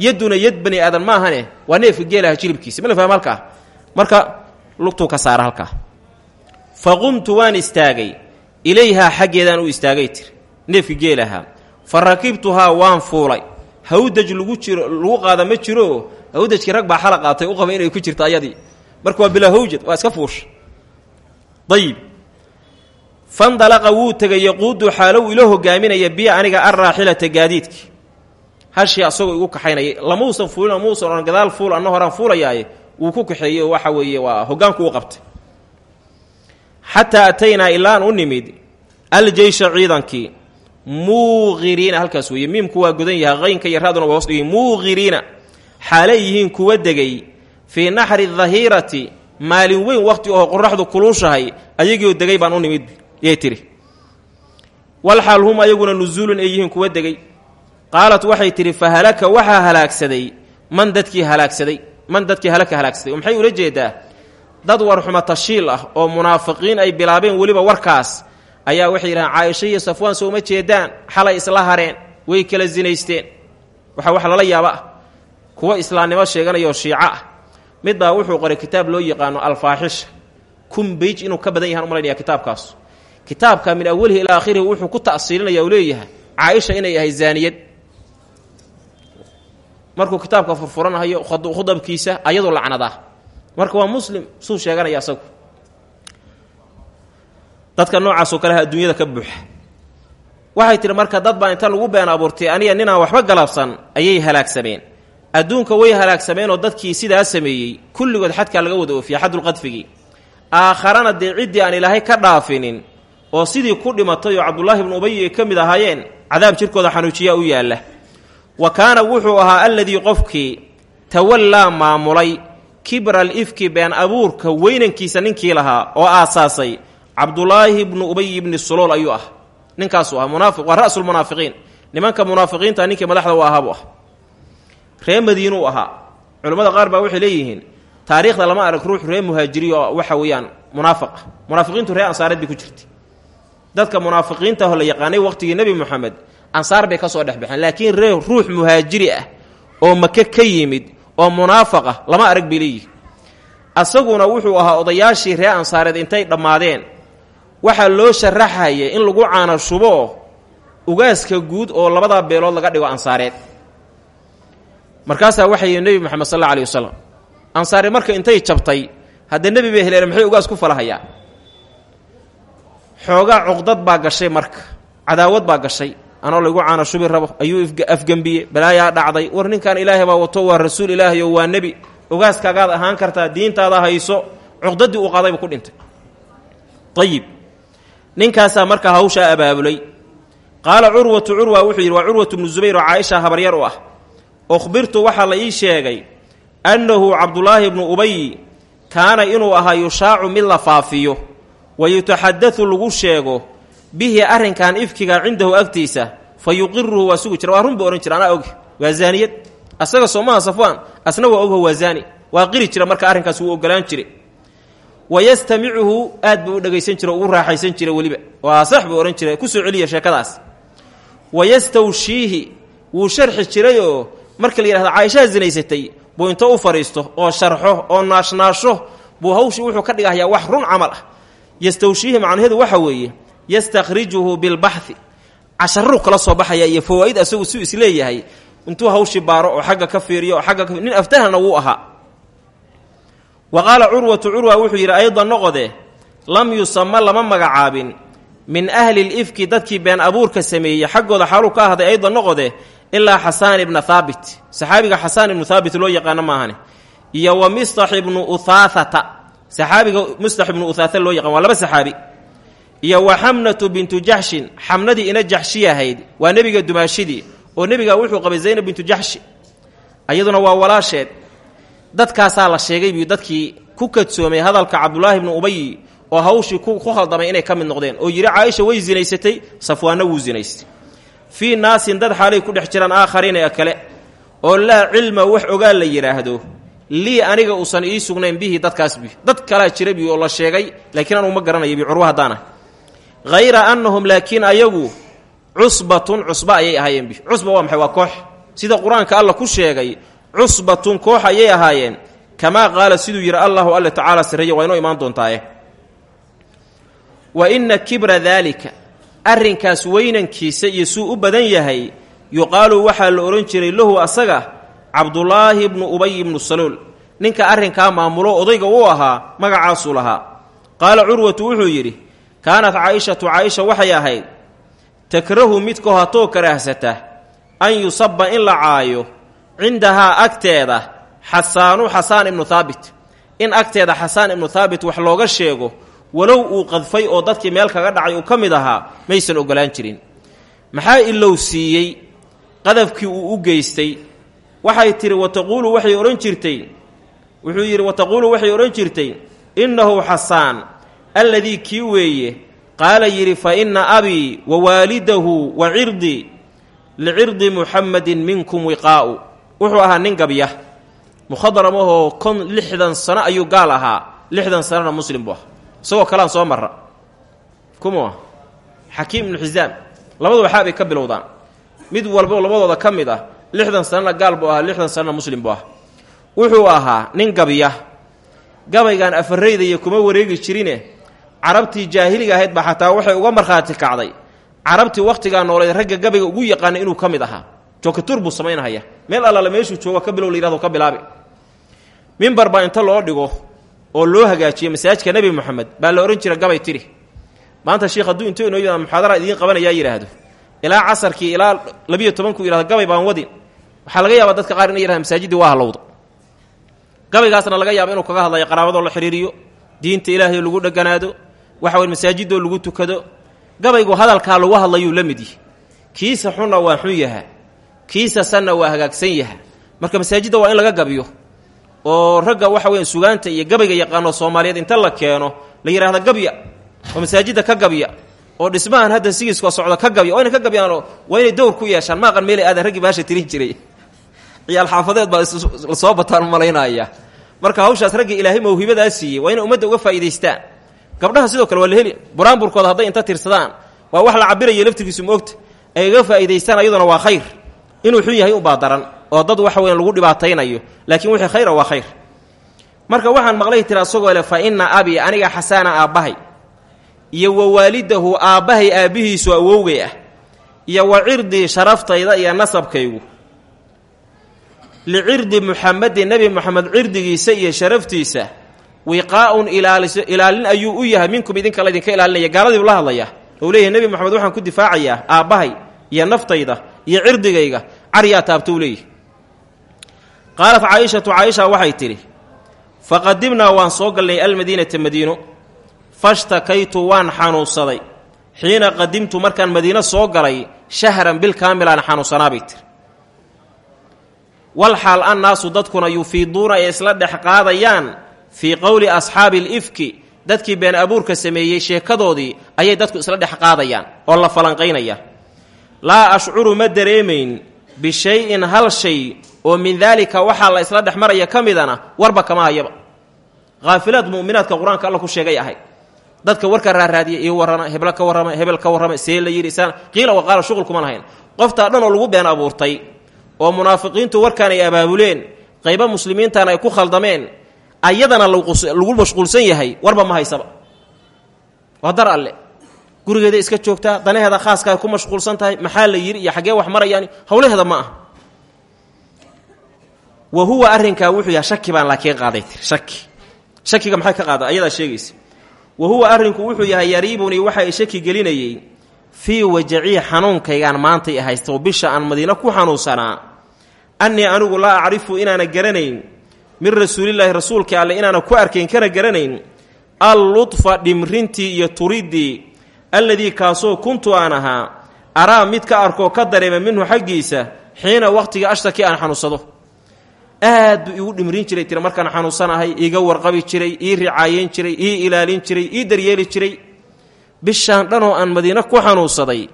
yaduna yad bani aadan ma ahane? Waa neefka geelaha jilibkiisa. Ma la faham halkaa? Marka lugtuu ka saara halkaa. Fa qumtu waan istaagay. Ilayhaa xaggeedaan u istaagay tir. Neefka geelahaa fa rakibtuhaa waan fuulay. Hawdaj lagu jiro lagu qaada ma jiro? Hawdajkii rag baa xala qaatay u qaba inay ku jirto ayadii. Marka waa bilaa hawjad waa iska fuusha ayib fandalaqa wuu tegay yaquudu xaalow ilo hogaaminaya biya aniga alraaxilata gaadiidkii hashii asagoo igu kaxaynayay. Lamuusan fuulin muusan ohan gadaal fuul anna horaan fuulayaaye wuu ku kaxeeyey waxa weeye waa hoggaanku u qabtay. Xataa ataynaa ilaan u nimid aljeysha ciidankii muuqiriina halkaas weeye miimku waa godan yahay qaynka iyo raaduna waa hoos dhigay muuqiriina kuwa degay fii naxri dahiirati maalin weyn wakhti oo qoraxdu kuluushahay ayagiioo degay baan u nimid yay walxaal hum ayaguna nusuulun ay kuwa degay qaalat waxay tidhi fa halaka waxaa halaagsaday. Man dadkii halaagsaday man dadkii halaka halaagsaday. Maxay ula jeedaa? Dad warxuma tashiil ah oo munaafiqiin ay bilaabeen weliba warkaas. Ayaa waxay yidhahaan caaisha iyo safwaan sooma jeedaan? Xalay isla hareen way kala sinaysteen waxa wax lala yaaba ah. Kuwa islaamnimo sheeganaya ah. Mid baa wuxuu qoray kitaab loo yaqaano alfaaxisha kun beyj inuu ka badan yahan u malaynaya kitaabkaas kitaabka min awalihi ilaa aakhirihi wuxuu ku ta'siilinaya u leeyahay inay ahay zaaniyad markuu kitaabka furfuranahayo khudabkiisa ayadoo lacnadaa marka waa muslim suu sheeganaya asagu dadka noocaasoo kaleha adduunyada ka buuxa. Waxay tihi marka dad baa inta lagu been abuurtay aniga ninaan waxba galabsan ayay halaagsameen adduunka way halaagsameenoo dadkii sidaa sameeyey kulligood xadkaa laga wada oofiya xadulqadfigii aakharana dee ciddii aan ilaahay ka dhaafinin oo sidii ku dhimatay oo cabdulaahi ibnu ubay ay ka mid ahaayeen cadaab jirkooda xanuujiyaa u yaalla wa kaana wuxuu ahaa alladii qofkii tawallaa maamulay kibra alifki been abuurka weynankiisa ninkii lahaa oo aasaasay cabdulaahi ibnu ubay ibni sulool ayuu ah. Ninkaasuu ah munaafiq waa ra'sulmunaafiqiin nimanka munaafiqiinta ninkii madaxda u ahaa buu ah. Ree madiinuu ahaa. Culammada qaar baa waxay leeyihiin taariikhda lama arag ruux ree muhaajiriya oo waxa weeyaan munaafiq ah. Munaafiqiintu ree ansaareed bay ku jirtay. Dadka munaafiqiinta oo la yaqaanay waqtigii nebi moxamed ansaar bay ka soo dhex baxeen laakiin ree ruux muhaajiri ah oo make ka yimid oo munaafiq lama arag bay asaguna wuxuu ahaa odayaashii ree ansaareed intay dhammaadeen. Waxaa loo sharaxaya in lagu caana shubo ugaaska guud oo labadaa beelood laga dhigo ansaareed. Markaasaa waxay yihi nebi moxamed sal alla alih wasalam ansaare marka intay jabtay haddee nebi bay heleen maxay ugaas ku falahayaa? Xoogaa cuqdad baa gashay marka cadaawad baa gashay anoo laygu caana shubi rabo ayuu afgembiye balaayaa dhacday war ninkan ilaahay baa wato waa rasuul ilaahay oo waa nebi. Ogaaskaagaad ahaan kartaa diintaada hayso cuqdadii uu qaadayba ku dhintay. Ayib ninkaasaa markaa hawshaa abaabulay. Qaala curwatu curwa wuxuu yidhi waa curwatu bnu zubayr oo caaisha habaryar u ah. Ukhbirtu waxaa la ii sheegay annahu cabdulaahi bnu ubay kaana inuu ahaa yushaacu mid la faafiyo wa yutaxadadu lagu sheego bihi arrinkan ifkiga cindahu agtiisa fa yuqiruhu waa sugi jira waa run buu odhan jira anaa og waa zaaniyad. Asaga soomaha safwaan asna waa ogho waa zaani jira marka arrinkaas wuu ogolaan jire wa yastamicuhu aad buu u dhegaysan raaxaysan jira weliba waa sax buu odhan jira ku soo celiya sheekadaas. Wa yastawshiihi wuu sharxi jirayoo marka la yidhahdo caaishaha zinaysatay buu u fadhiisto oo sharxo oo naashnaasho buu hawshii wuxuu ka dhigahayaa wax run camal ah. Yastawshiihi macnaheedu waxa weeye yastakhrijuhu bilbaxi casharuu kala soo baxaya iyo fawaa'id asagu suu is leeyahay. Intuu hawshii baaro oo xagga ka fiiriyo oo xagga nin aftahana wuu ahaa. Wa qaala curwatu curwa wuxuu yidhi aydan noqode lam yusama lama magacaabin. Min ahli lifki dadkii been abuurka sameeyey xaggooda xaaluu ka ahday aydan noqode ilaa xasaan ibna haabit saxaabiga xasaan ibnu haabit loo yaqaano maahane. Iyo wa mistax ibnu uthaathata saxaabiga mustax ibnu uthaatha loo yaqaan waa laba saxaabi iyo wa xamnatu bintu jaxshin xamnadii ina jaxshi ahayd waa nebiga dumaashidii oo nebiga wuxuu qabay zaynab bintu jaxshi ayaduna waa walaasheed. Dadkaasaa la sheegay buu dadkii ku kadsoomay hadalka cabdulaahi ibnu ubay oo hawshii ku khaldamay inay ka mid noqdeen. Oo yidhi caaisha way zinaysatay safwaanna wuu zinaystay. Fii naasin dad xaalay ku dhex jiraan aakhariin ee kale oo laa cilma wax ogaal la yidhaahdo lii aniga uusan ii sugnayn bihi dadkaas bi dad kalaa jira bi la sheegay laakiin anuu ma garanaya bi curwa haddaana hayra annahum laakiin ayagu cusbatun cusba ayay ahaayeen. Bi cusba waa maxay? Waa koox. Sida qur'aanka alla ku sheegay cusbatun koox ayay ahaayeen. Kamaa qaala siduu yidhi allahu alle tacaala sirreeya waa inoo imaan doontaaye. Wa inna kibra daalika arrinkaas weynankiisa iyo suu u badan yahay yuqaalu waxaa la odhan jiray lahu asaga cabdulaahi bnu ubay ibnu saluul. Ninka arrinkaa maamulo odayga u ahaa magacaasuu lahaa. Qaala curwatu wuxuu yidhi kaanat caaishatu caaisha waxay ahayd takrahu mid kohatoo karaahsata an yusabba in la caayo cindahaa agteeda xasaanu xasaan ibnu haabit in agteeda xasaan ibnu haabit wax looga sheego walow uu qadfay oo dadkii meel kaga dhacay uu ka mid ahaa maysan ogolaan jirin. Maxaa ilow siiyey? Qadafkii uu u geystay. Waxay tidhi wataquulu waxay odhan jirtay. Wuxuu yidhi wataquulu waxay odhan jirtay. Innahu xasaan alladii kii weeye qaala yidhi fa inna abii wa waalidahu wa cirdii licirdi muxammadin minkum wiqaa'u. Wuxuu ahaa nin gabya mukhadram ahoo kon lixdan sano ayuu gaal ahaa. Lixdan sanona muslim buu ah isagoo kalean soo marra. Kumu ah xakiim ibnu xisaam labaduba xaabay ka bilowdaan. Mid walbo labadooda ka mid ah lixdan sanana gaal buu ahaa lixdan sanana muslim buu ah wuxuu ahaa nin gabya gabaygan afarraydaya kuma wareegi jirine carabtii jaahiliga ahayd baa xataa waxay uga markhaati kacday. Carabtii wakhtigaa nooleed ragga gabayga ugu yaqaana inuu ka mid ahaa. Jookatur buu samaynahaya meel allaale meeshuu jooga ka bilow la yihahdo ka bilaabi. Mimbar baa inta loo dhigo oo loo hagaajiyo masaajidka nebi moxamed baa la odhan jira gabay tiri. Maanta sheikh hadduu intuu inoo muxaadara idiin qabanayaa yidhaahdo. Ilaa casarkii ilaa labiyo tobanku yidhahdo gabay baan wadin. Waxaa laga yaabaa dadka qaar inay yidhahda masaajiddii waa halowda gabaygaasna laga yaaba inuu kaga hadlayo qaraabadoo la xidhiiriyo diinta ilaahay lagu dheganaado waxa weye masaajidoo lagu tukado. Gabaygu hadalkaa lagu hadlayuu la mid yihi kiisa xunna waa xun yaha. Kiisa sanna waa hagaagsan yaha. Marka masaajidda waa in laga gabiyo oo ragga waxa weya sugaanta iyo gabayga yaqaano soomaaliyeed inta la keeno la yidhahda gabya oo masaajidda ka gabya oo dhismahan hadda sigiiskoo socda ka gabya waa inay ka gabyaanoo waa inay dowr ku yeeshaan. Maaqan meelay aadan raggii baasha tirin jiray. Ciyaal xaafadeed baa la soo bataan malaynaya. Marka hawshaas ragga ilaahay mawhibadaa siiyey. Waa inay ummadda uga faa'iidaystaan gabdhaha sidoo kale waa la heli. Buraanburkooda hadday inta tirsadaan. Waa wax la cabirayo laftirkiisu moogta ay uga faa'iidaystaan ayaduna waa khayr. Inuu xun yahay ubaa daran. Oo dad waxa weyan lagu dhibaataynayo. Laakiin wixii khayra waa khayr. Marka waxaan maqlay tira asagoo fa inna abi aniga xasaana aabbahay. Iyo wa waalidahu aabbahay aabbihiisu awowgay ah. Iyo wa cirdii sharaftayda iyo nasabkaygu. Licirdi muxamedin nebi moxamed cirdigiisa iyo sharaftiisa wiqaa'un ilaalin ayuu u yahay minkum idinka laydinka ilaalinaya. Gaaladiibu la hadlaya ou leeyahay nebi moxamed waxaan ku difaacayaa aabbahay iyo naftayda iyo cirdigayga. Caryaa taabtou leeyahy qaalat caaishatu caaisha waxay tidhi faqadimnaa waan soo galnay almadiinata madiino fashtakaytu waan xanuunsaday. Xiina qadimtu markaan madiino soo galay shahran bil kaamilaan xanuunsanaa bay tiri wal xaal annaasu dadkuna yufiiduuna isla dhex qaadayaan fii qowli asxaabi alifki dadkii been abuurka sameeyey sheekadoodii ayay dadku isla dhex qaadayaan oo la falanqaynaya. Laa ashcuru ma dareemayn bishay-in hal shay oo min daalika waxaa la isla dhex maraya ka midana warba kama hayaba. Haafilaad mu'minaadka qur'aanka alla ku sheegay ahayd dadka warka raaraadiya io warrama heblo ka warrama hebel ka warrama see la yidhi saan qiila waqaala shuqul kuma lahayn. Qoftaa dhan oo lagu been abuurtay oo munaafiqiintu warkaan ay abaabuleen qaybo muslimiintana ay ku khaldameen ayadana lagu mashquulsan yahay warba ma haysaba. Waa dar alle. Gurigeeda iska joogtaa danaheeda khaaska ay ku mashquulsan tahay maxaa la yidhi iyo wax marayaan howlaheeda ma aha. Wa huwa wuxuu yahay shaki baan laakiin qaaday shaki. Shakiga maxay ka qaada ayadaa sheegaysa. Wa huwa wuxuu yahay yariibunii waxa shaki gelinayey fii wajacii xanuunkaygaan maantay haysta oo bisha aan madiino ku xanuunsanaa annii anigu laa acrifu inaana garanayn min rasuulillaahi rasuulka alle inaana ku arkayn kana garanayn al ludfa dhimrintii iyo turiddii alladii kaasoo kuntu aan ahaa araa mid ka arkoo ka dareema minhu xaggiisa xiina wakhtiga ashtaki aan xanuunsado. Aad buu igu dhimrin jiray tiri markaan xanuunsanahay iiga warqabi jiray ii ricaayeyn jiray ii ilaalin jiray ii daryeeli jiray. Bishaan dhanoo aan madiino ku xanuunsaday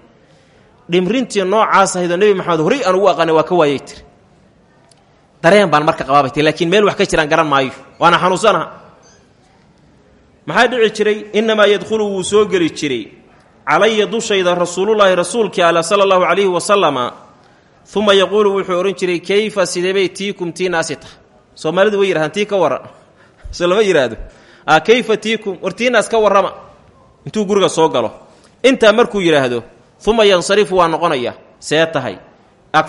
dhimrintii noocaas ahaydoo nebi maxamed horey aan ugu aqaanay waa ka waayay tiri dareen baan marka qabaabay tiri laakiin meel wax ka jiraan garan maayo. Waana xanuunsanaha. Maxaa dhici jiray? Innamaa yadkhulu wuu soo geli jiray. Calaya dushayda rasuulullaahi rasuulkii ala sala allahu calayhi wasalama uma yaquulu wuxuu odhan jiray kayfa sideebay tiikum tii naasi tah soomaalidu way yidhahdaan tii ka warran soo lama yidhaahdo. A kayfa tiikum? War ka warrama. Intuu guriga soo galo. Intaa markuu yidhaahdo uma yansarifu waa noqonaya. See tahay. Ag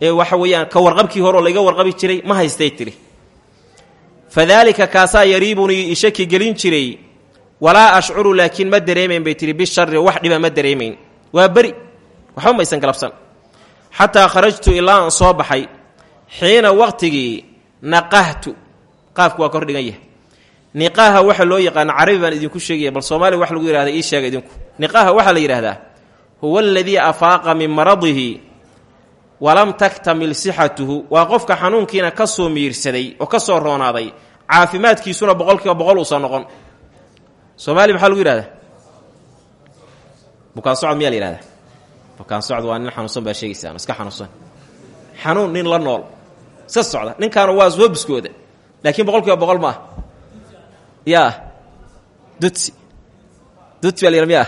ee waxa weeyaan ka warqabkii horeo layga warqabi jiray ma haystay tiri. Fadaalika kaasaa yariibunii ishaki gelin jiray walaa ashcuru laakiin ma dareemayn bay tihi bishari wax dhiba ma dareemayn. Waa beri waxba maysan galabsan. Xataa kharajtu ilaa aan soo baxay xiina waqtigii naqahtu qaafku waa kordhigan yahay. Waxa loo yaqaana carabi baan idinku sheegaya bal soomaaliya wax lagu yihahda ii sheega idinku. Niqaaha waxaa la yidhaahdaa huwa aladii afaaqa min maradihi walam taktamil sixatuhu waa qofka xanuunkiina ka soo miirsaday oo ka soo roonaaday caafimaadkiisuna boqolkiiba boqol uusan noqon. Soomaaliya maxaa lagu yihahdaa bukaan socod miyaa la yihahdaa bukaan socod waa nin xanuunsan baa sheegaysaan iska xanuunsan? Xanuun nin la nool. Iska socda ninkaana waa soobiskooda laakiin boqol kiiba boqol ma ah yaa dutsi. Dutsi baa la yidha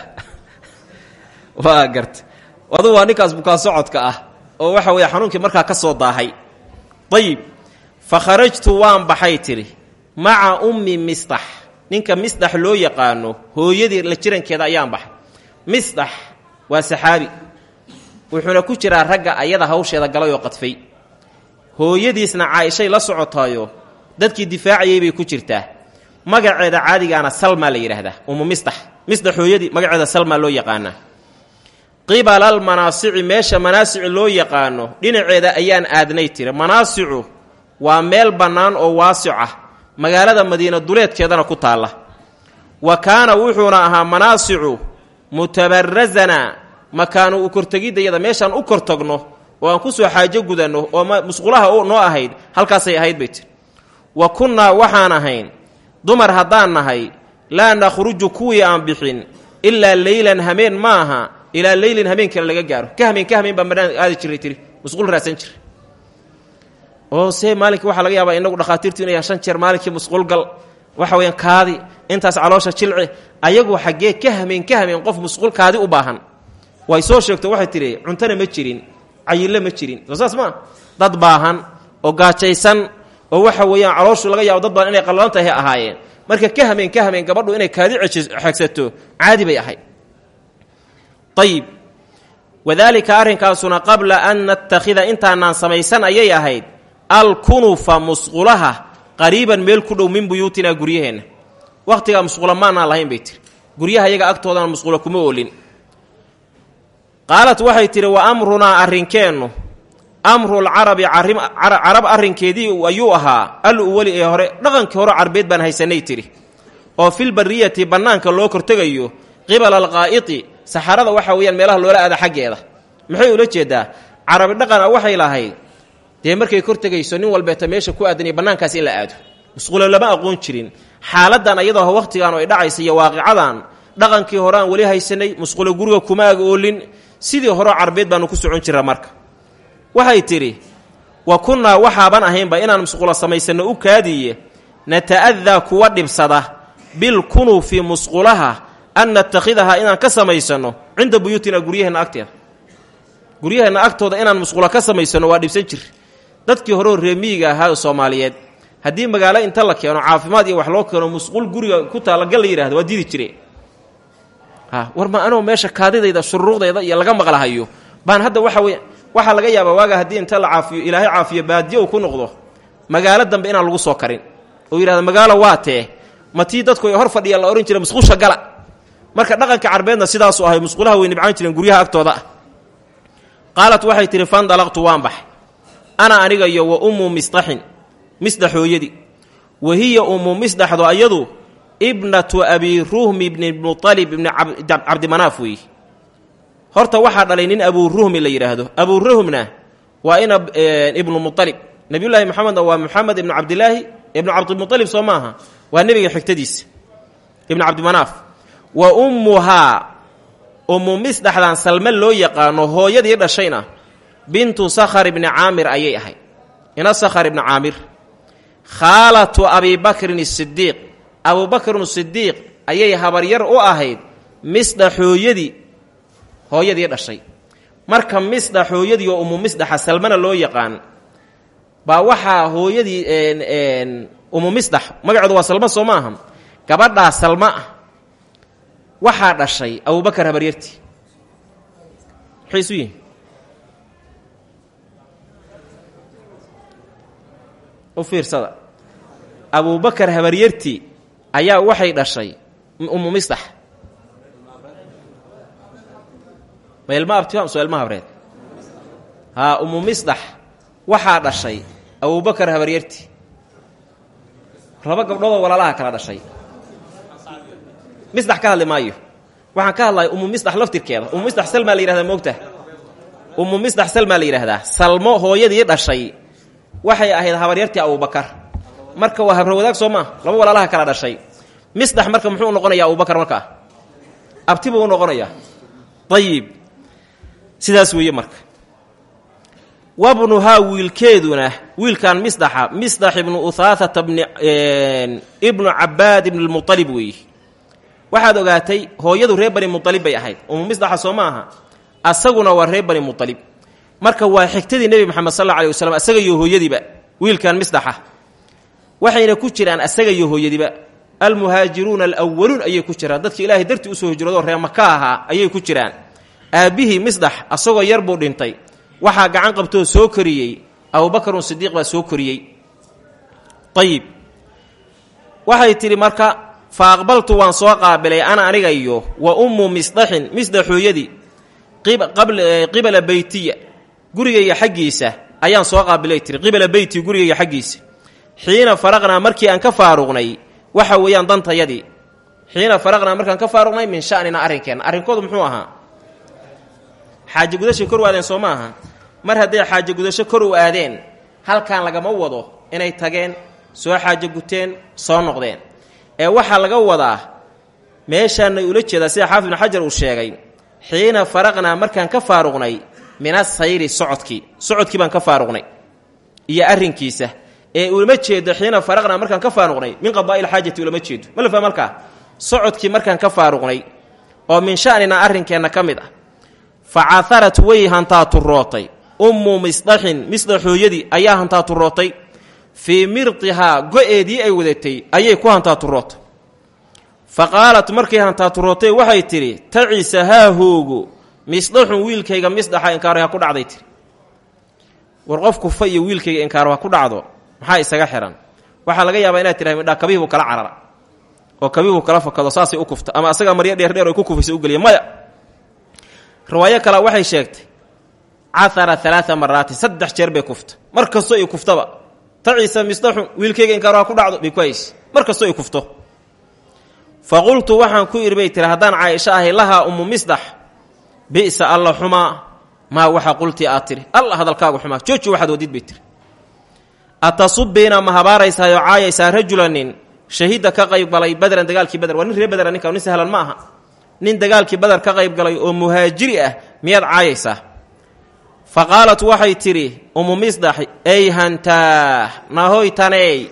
waa ninkaas bukaan socodka ah oo waxa weeye xanuunkii markaa ka soo daahay. Ayib fa kharajtu waan baxay tidhi maca ummi misdax ninka misdax loo yaqaano hooyadii la jirankeeda ayaan baxay. Misdax waa saxaabi. Wuxuuna ku jiraa ragga ayada hawsheeda galay oo qadfay. Hooyadiisna caaishay la socotaayo dadkii difaacayay bay ku jirtaa. Magaceeda caadigaana salmaa la yidhaahdaa umu misdax misdax hooyadii magaceeda salmaa loo yaqaanaa qibalal manaasici meesha manaasici loo yaqaano dhinaceeda ayaan aadnay tiri. Manaasicu waa meel bannaan oo waasic ah. Magaalada madiina duleedkeedana ku taalla. Wa kaana wuxuuna ahaa manaasicu mutabarazana. Makaanu u kortegiddayada meeshaan u kortagno oo aan ku soo xaajo gudanno oo musqulaha noo ahayd halkaasay ahayd bay wa kunnaa waxaan ahayn dumar haddaan nahay laa nakhruju kuwii aan bixin ilaa leylan hameen ma aha ilaa leylin hameen kale laga gaaro. Ka hameen ka hameen baa madhaan aadi jiray tiri. Musquul raadsan jira oo see maalinkii waxaa laga yaabaa inagu dhakhaatiirtu inay shan jeer maalinkii musquulgal waxa weyaan kaadi intaas caloosha jilci. Ayagu xaggee ka hameen ka hameen qof musquul kaadi u baahan. Way soo sheegto waxay tidhi cuntona ma jirin cayille ma jirin. Soo saas dad baahan oo gaajaysan oo waxa weeyaan calooshu laga yaabo dad badan inay qallalan ahaayeen. Marka ka hameen ka hameen gabadhu inay kaadi xegsato caadi bay ahayd ayib wadaalika arrinkaasuna qabla an nattakhida intaanaan samaysan ayay ahayd alkunufa musqulaha qariiban meel ku dhow min buyuutinaa guryaheenna. Wakhtigaa musqula maanaan lahayn bay tiri. Guryaha iyaga agtoodana musqula kuma oolin. Qaalat waxay tidhi wa amrunaa arrinkeennu? Amrulcarabi carab arrinkeedii ayuu ahaa al uwali ee hore. Dhaqankii hore carbeed baan haysanay tidhi oo filbariyati bannaanka loo kortegayo qibala alqaa'iti saxarada waxa weeyaan meelaha loola aada xaggeeda. Maxay ula jeedaa? Carabi dhaqana waxay lahayd dee markay kortegayso nin walbeeta meesha ku aadan iyo bannaankaas in la aado. Musqulo lama aqoon jirin. Xaaladan ayadoo wakhtigan ay dhacaysa iyo waaqicadan dhaqankii hore aan weli haysanay musqulo guriga kuma ag oolin. Sidii horeo carbeed baanu ku socon jira marka. Waxay tidhi wa kunnaa waxaaban ahaynba inaan musqulo samaysanno u kaadiye nata'adaa kuwa dhibsada bilkunufi musqulaha an natakhidahaa inaan ka samaysanno cinda buyuutina guryaheenna agteeda guryaheenna agtooda inaan musqulo ka samaysanno waa dhibsan jir dadkii horeoo reemiyiga ahaa soomaaliyeed haddii magaalo inta la keeno caafimaad iyo wax loo keeno musquul guriga ku taalagal la yidhahdo waa diidi jire war ma anoo meesha kaadidayda shuruuqdeeda iyo laga maqlahayo baan hadda waxa wey laga yaabaa waaga haddii inta la caafiyo ilaahay caafiyo baadiyo ku noqdo magaalo dambe inaan lagu soo karin oo yidhahdo magaalo waa tee ma dadku hor fadhiya la ohan jira musquusha gala marka dhaqanka carbeedna sidaasuu ahay musqulaha way nibcaan jireen guryaha agtooda. Qaalat waxay tidhi fandalaqtu waan baxay ana aniga iyo wa ummu misdaxin misdax hooyadii wa hiya ummu misdaxdu ayadu ibnatu abi ruhmi bni mualib ibni cabdimanaaf weeye horta waxaa dhalay nin abuu ruhmi la yidhaahdo abuu ruhmna waa ina ibnu mualib nebiyullaahi moxamedna waa moxamed ibnu cabdilaahi ibnu cabdimualib soo maaha waa nebiga xigtadiisa ibnu cabdimanaaf wa ummuhaa ummu misdaxdan salme loo yaqaano hooyadii dhashayna bintu sakhar ibni caamir ayay ahayd ina sakhar ibni caamir. Khaalatu abibakrin sidiiq abubakrin sidiiq ayay habaryar u ahayd misdax hooyadii hooyadii dhashay. Marka misdax hooyadii oo ummu misdaxa salmana loo yaqaan baa waxaa hooyadii ummu misdax magaceedu waa salma soo maaha gabadhaa salma ah waxaa dhashay abubakar habaryartii maxay isu yihiin u fiirsada. Abubakar habaryartii ayaa waxay dhashay ummu misdax ma ilma abtiam soo ilma habreed. Haa ummu misdax waxaa dhashay abubakar habaryartii laba gabdhoodoo walaalaha kala dhashay misdax ka hadli waxaan ka hadlaya ummu misdax laftirkeeda. Ummu misdax salmaa la yihahdaa moogta ummu misdax salmaa la yidhahdaa salmo hooyadii dhashay. Waxay ahayd habaryartii abubakar marka waa habro wadaag soo maa laba walaalaha kala dhashay. Misdax marka muxuu noqonayaa abubakar markaa abti buu u noqonayaa. Ayib sidaas weeye marka. Wabnuhaa wiilkeeduna wiilkan misdaxa misdax ibnu uhaahata bni ibnu cabaad ibn lmualib weeye waxaad ogaatay hooyadu reer bani mualib bay ahayd. Umu misdaxa soo ma aha. Asaguna waa reer bani mualib marka waa xigtadii nebi moxamed sal alla alay waslam asaga iyo hooyadiiba wiilkan misdaxa. Waxayna ku jiraan asaga iyo hooyadiiba almuhaajiruuna alwaluun ayay ku jiraan. Dadki ilaahay dartii u soo hijroodoo reer maka ahaa ayay ku jiraan. Aabbihii misdax asagoo yar buu dhintay. Waxaa gacan qabtoo soo koriyey. Abubakarun sidiiq baa soo koriyey. Ayib waxay tidhi marka fa aqbaltu waan soo qaabilay ana aniga iyo wa ummu misdaxin misdax hooyadii qibala beytiya gurigayga xaggiisa ayaan soo qaabilay tiri qibala beyti gurigayga xaggiisa. Xiina faraqnaa markii aan ka faaruqnay waxa weeyaan dantayadii xiina faraqnaa markaan ka faaruqnay min sha'nina arrinkeenna arrinkoodu muxuu ahaa xaaje gudashay kor u aadeen mar hadday xaaje gudasho kor u halkan lagama wado inay tageen soo xaaje guteen soo noqdeen ee waxaa laga wadaa meeshaanay ula jeedaa sida xaafid ibnu xajar uu sheegay xiina faraqnaa markaan ka faaruqnay min asayri socodkii socodkii baan ka faaruqnay iyo arrinkiisa. Ee ulama jeedo xiina faraqnaa markaan ka faaruqnay min qadaa'i lxaajati ulama jeedo. Ma la fahma halkaa socodkii markaan ka faaruqnay oo min sha'nina arrinkeenna ka mid ah fa caharat way hantaaturootay ummu misdaxin misdax hooyadii ayaa hantaaturootay fii mirdihaa go-eedii ay wadatay ayay ku hantaaturootay fa qaalat markay hantaaturootay waxay tidhi tacisa haa hoogo misdaxun wiilkayga misdaxa inkaaro ha ku dhacday tiri. War qof kufa iyo wiilkayga inkaaro ha ku dhacdo maxaa isaga xihan waxaa laga yaabaa inaad tirahay midhaa kala carara oo kabihuu kala fakado saasay u kufta ama asagaa maryo dheerdheer oy ku kufaysa u geliya. Maya. Riwaayo kale waxay sheegtay cahara alaaa maraatin saddex jeer bay kufta. Mar kastoo kuftaba taciisa misdaxun wiilkayga inkaaro ha ku dhacdo hayse. Mar kastoo ay kufto. Fa qultu waxaan ku idhi bay tiri haddaan caaisho ahay lahaa ummu misdax bi'sa alla xumaa maa waxa qultii aad tiri alla hadalkaagu xumaa jooji waxaad wadid bay tiri atasubiina ma habaaraysaayoo caayaysaa rajulanin. Shahida ka qayb galay badran dagaalkii badr waa nin ninka nin sahlan ma aha. Nin dagaalkii badar ka qayb galay oo muhaajiri ah miyaad caayaysaa fa qaalat waxay tidhi umu misdax ey hantaah nahoy taneey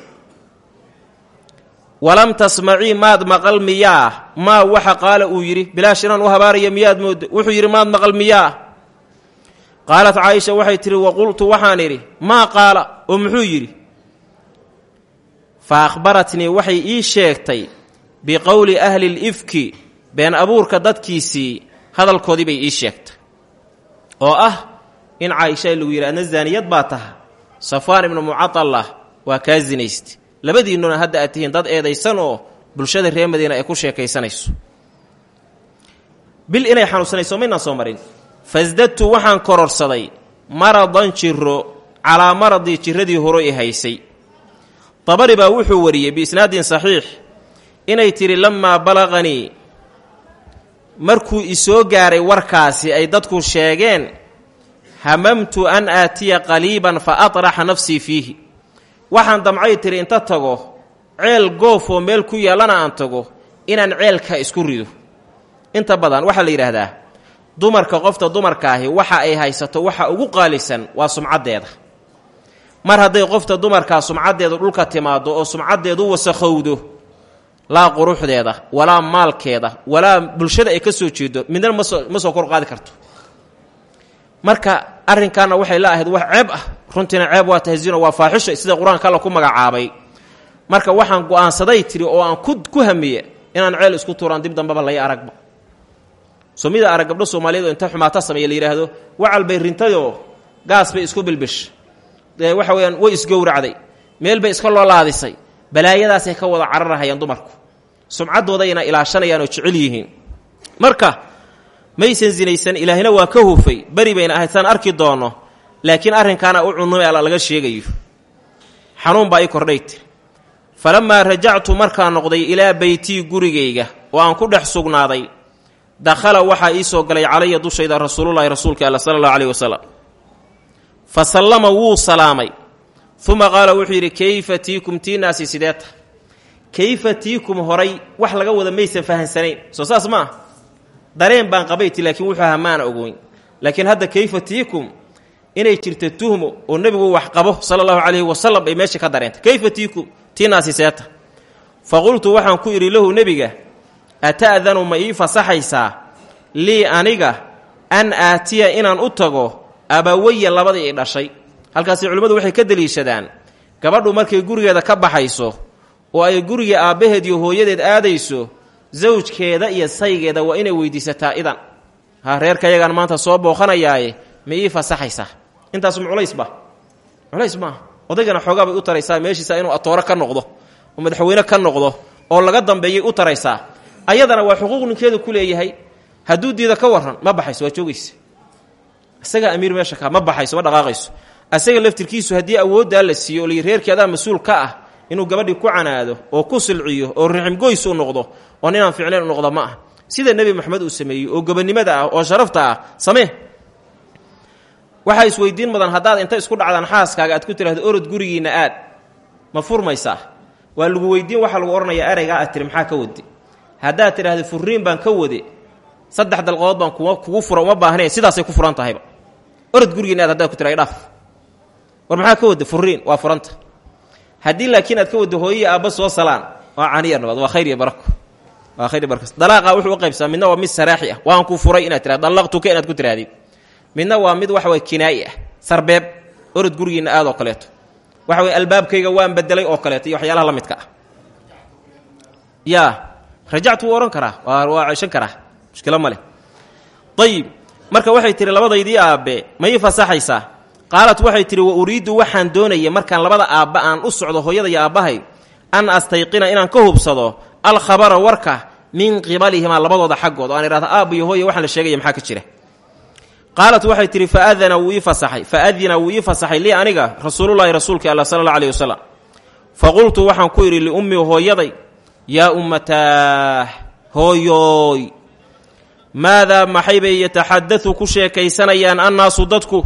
walam tasmacii maad maqal miyaa maa waxa qaala uu yidhi bilaash inaan u habaaraya miyaad mooddo wuxuu yidhi maad maqal miyaa qaalat caaisha waxay tidhi waqultu waxaan idhi maa qaala oo muxuu yidhi fa akhbaratnii waxay ii sheegtay biqowli ahli lifki been abuurka dadkiisii hadalkoodii bay ii sheegtay. Oo ah in caaisha lagu yidhi adna zaaniyad baa taha. Safwaan ibnu mucadallah waa kaa sinayste labadiinnuna hadda aad tihiin dad eedaysan oo bulshada reer madiina ay ku sheekaysanayso. Bil inay xanuunsanayso maynaan soo marin. Fasdadtu waxaan kororsaday maradan jiro calaa maradii jiradii horo i haysay. Dabari baa wuxuu wariyey biisnaadin saxiix inay tidhi lamaa balaqanii markuu isoo gaaray warkaasi ay dadku sheegeen hamamtu an aatiya qaliiban fa atraxa nafsii fiihi. Waxaan damcay tiri inta tago ceel goofoo meel ku yaallana aan tago inaan ceelka isku rido. Inta badan waxaa la yidhaahdaa dumarka qofta dumarkaahi waxa ay haysato waxa ugu qaalisan waa sumcaddeeda. Mar hadday qofta dumarkaa sumcaddeedu dhulka timaaddo oo sumcaddeedu wasakhowdo laa quruxdeeda walaa maalkeeda walaa bulshada ay ka soo jeedo midna masoo ma soo kor qaadi karto. Marka arrinkaana waxay la ahayd wax ceeb ah. Runtiina ceeb waa tahsiino waa faaxisho sida qur'aanka ku magacaabay. Marka waxaan go'aansaday tiri oo aan ku hamiye inaan ceel isku tuuraan dib dambeba lay aragba. Somida arag soomaaliyeed oo inta xumaata sameeya la wacal bay rintayoo gaas bay isku bilbish. Waxa weeyaan way isgowracday. Meel bay iska loo laadisay. Balaayadaasay ka wada cararahayaan dumarku. Sumcaddoodayna ilaashanayaan oo jecel yihiin. Marka maysan sinaysan ilaahina waa ka hufay. Beri bayna ahayd saan arki doonno laakiin arrinkaana u cunumay alla laga sheegayo. Xanuun baa ii kordhay tiri falammaa rajactu markaan noqday ilaa beytii gurigayga oo aan ku dhex sugnaaday. Dakhala waxaa ii soo galay calaya dushayda rasuulullaahi rasuulka alla sala allahu aleyhi wasalam fa sallama wuu salaamay. Uma qaala wuxuu yidhi kayfa tiikum tiinaasi sideeta? Kayfa tiikum horay wax laga wada maysan fahansanayn soo saas ma dareen baan qabayti laakiin wuxuu ahaa maana ogoyn laakiin hadda kayfa tiikum? Inay jirta tuhmo oo nebigu wax qabo sala allahu calayhi wasalam bay meesha ka dareentay. Kayfa tiikum? Tiinaasi seeta fa qultu waxaan ku idhi lahu nebiga ata'danu ma ii fasaxaysaa lii aniga an aatiya inaan u tago abawaya labadii i dhashay? Halkaasi culimmadu waxay ka deliishadaan gabadhu markay gurigeeda ka baxayso oo ay guriga aabbaheed iyo hooyadeed aadayso sawjkeeda iyo saygeeda waa inay weydiisataa idan. Ha reerkayagaan maanta soo booqanayaaye ma ii fasaxaysaa. Intaasuma culaysba culays maaha odaygana xoogaa bay u taraysaa meeshiisa inuu atooro ka noqdo oo madaxweyne ka noqdo oo laga dambeeyay u taraysaa. Ayadana waa xuquuq ninkeedu ku leeyahay. Hadduu diida ka waran ma baxayso waa joogaysa. Isagaa amiir meesha ka ma baxayso ma dhaqaaqayso. Asaga laftirkiisu haddii awooddaa la siiyo o layi mas'uul ka ah inuu gabadhii ku canaado oo ku silciyo oo riximgoys u noqdo oo ninaan ficnayn u ma ah. Sida nebi moxamed uu sameeyey oo gobonnimada ah oo sharafta ah samee. Waxaa isweydiin mudan haddaad inta isku dhacdaan xaaskaaga aad ku tidhahdo orod gurigiinna aad. Ma furmaysaa. Waa lagu weydiin waxaa lagu odhanayaa ereygaa aad tiri maxaa ka wade haddaad tidhahdo furriin baan ka wade saddex dalqood baan kugu fura uma baahnayn. Sidaasay ku furan tahayba. Orod gurigiinna aad haddaad ku tiraha dhaaf war maxaa ka wadda furiin waa furanta haddii laakiin aad ka waddo hooyihi aabba soo salaan waa caniya nabad waa khayr iyo barako. Waa khayr iyo barako. Dalaaqa wuxuu u qaybsamaa midna waa mid saraaxi ah. Waan ku furay inaad tirahdo dallaqtuka inaad ku tirahdid midna waa mid waxa way kinaayi ah sarbeeb orod gurigiinna aad oo kaleeto. Waxa way albaabkayga waan bedelay oo kaleeto iyo waxyaalaha la midka ah. Yaa rajactu wuu odhan karaa waa waa ceshan karaa mushkilo ma leh. Ayib marka waxay tihi labadaydii aabbe ma ii fasaxaysaa qaalat waxay tihi wa uriiddu waxaan doonaya markaan labada aabba aan u socdo hooyada iyo aabbahay an astayqina inaan ka hubsado alkhabara warka min qibalihimaa labadooda xaggood. Oo aan idhahdo aabba iyo hooya waxaan la sheegaya maxaa ka jira? Qaalat waxay tihi faadana wuu ii fasaxay faadina wuu ii fasaxay lii aniga rasuulullaahi rasuulka alla sala alla aleyh fa qultu waxaan ku idhi liummii hooyaday yaa ummataah hooyooy maadaa maxay bay yataxadadu ku sheekaysanayaan annaasu dadku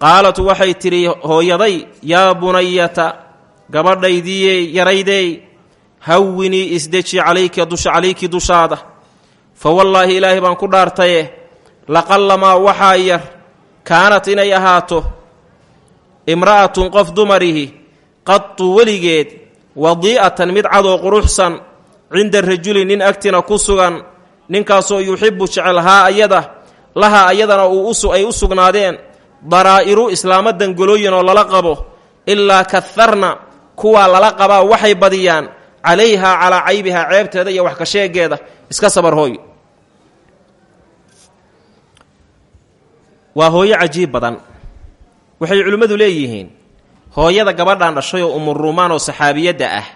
qaalat waxay tidhi hooyaday yaa bunayata gabadhaydiyey yaraydeey hawinii isdeji calayki dushaada. Fa wallaahi ilaahay baan ku dhaartaye laqallamaa waxaa yar kaanat inay ahaato imra'atun qof dumarihi qadu weligeed wadii'atan mid cadoo quruxsan cinda rajuli nin agtina ku sugan ninkaasoo yuxibbu jecelhaa ayada lahaa ayadana uu ay u sugnaadeen daraa'iru islaamo dangolooyin oo lala qabo ilaa kaharna kuwaa lala qabaa waxay badiyaan calayhaa calaa caybihaa ceebteeda iyo wax ka sheegeeda iska sabar hooyo waa hooyo cajiib badan. Waxay culimmadu leeyihiin hooyada gabadhan dhashay oo umuruumaan oo saxaabiyadda ah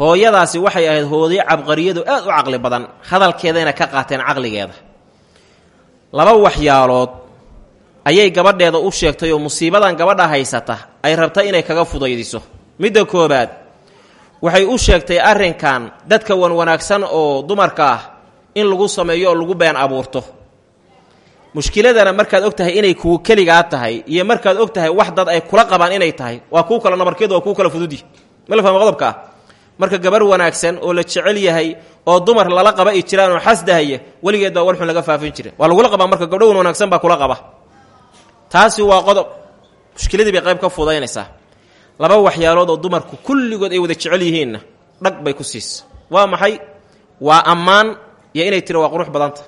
hooyadaasi waxay ahayd hooyo cabqariyadu aad u caqli badan hadalkeedayna ka qaateen caqligeeda. Laba waxyaalood ayay gabadheeda u sheegtay oo musiibadan gabadha haysata ay rabta inay kaga fudaydiso. Midda koobaad waxay u sheegtay arrinkan dadka wan wanaagsan oo dumarka ah in lagu sameeyo oo lagu been abuurto. Mushkiladana markaad og tahay inay kuu keligaa tahay iyo markaad og tahay wax dad ay kula qabaan inay tahay waa kuu kala nabarkeedu waa kuu kala fududi. Ma la fahma qodobka? Marka gabar wanaagsan oo la jecel yahay oo dumar lala qaba ay jiraan oo xasdahaya weligeed baa walxun laga faafin jira waa lagula qabaa marka gabdho wan wanaagsan baa kula qaba taasi waa qodob. Mushkiladii bay qayb ka fudaynaysaa. Laba waxyaalood oo dumarku kulligood ay wada jecel yihiinna dhag bay ku siisa waa maxay? Waa ammaan iyo inay tiri waa qurux badanta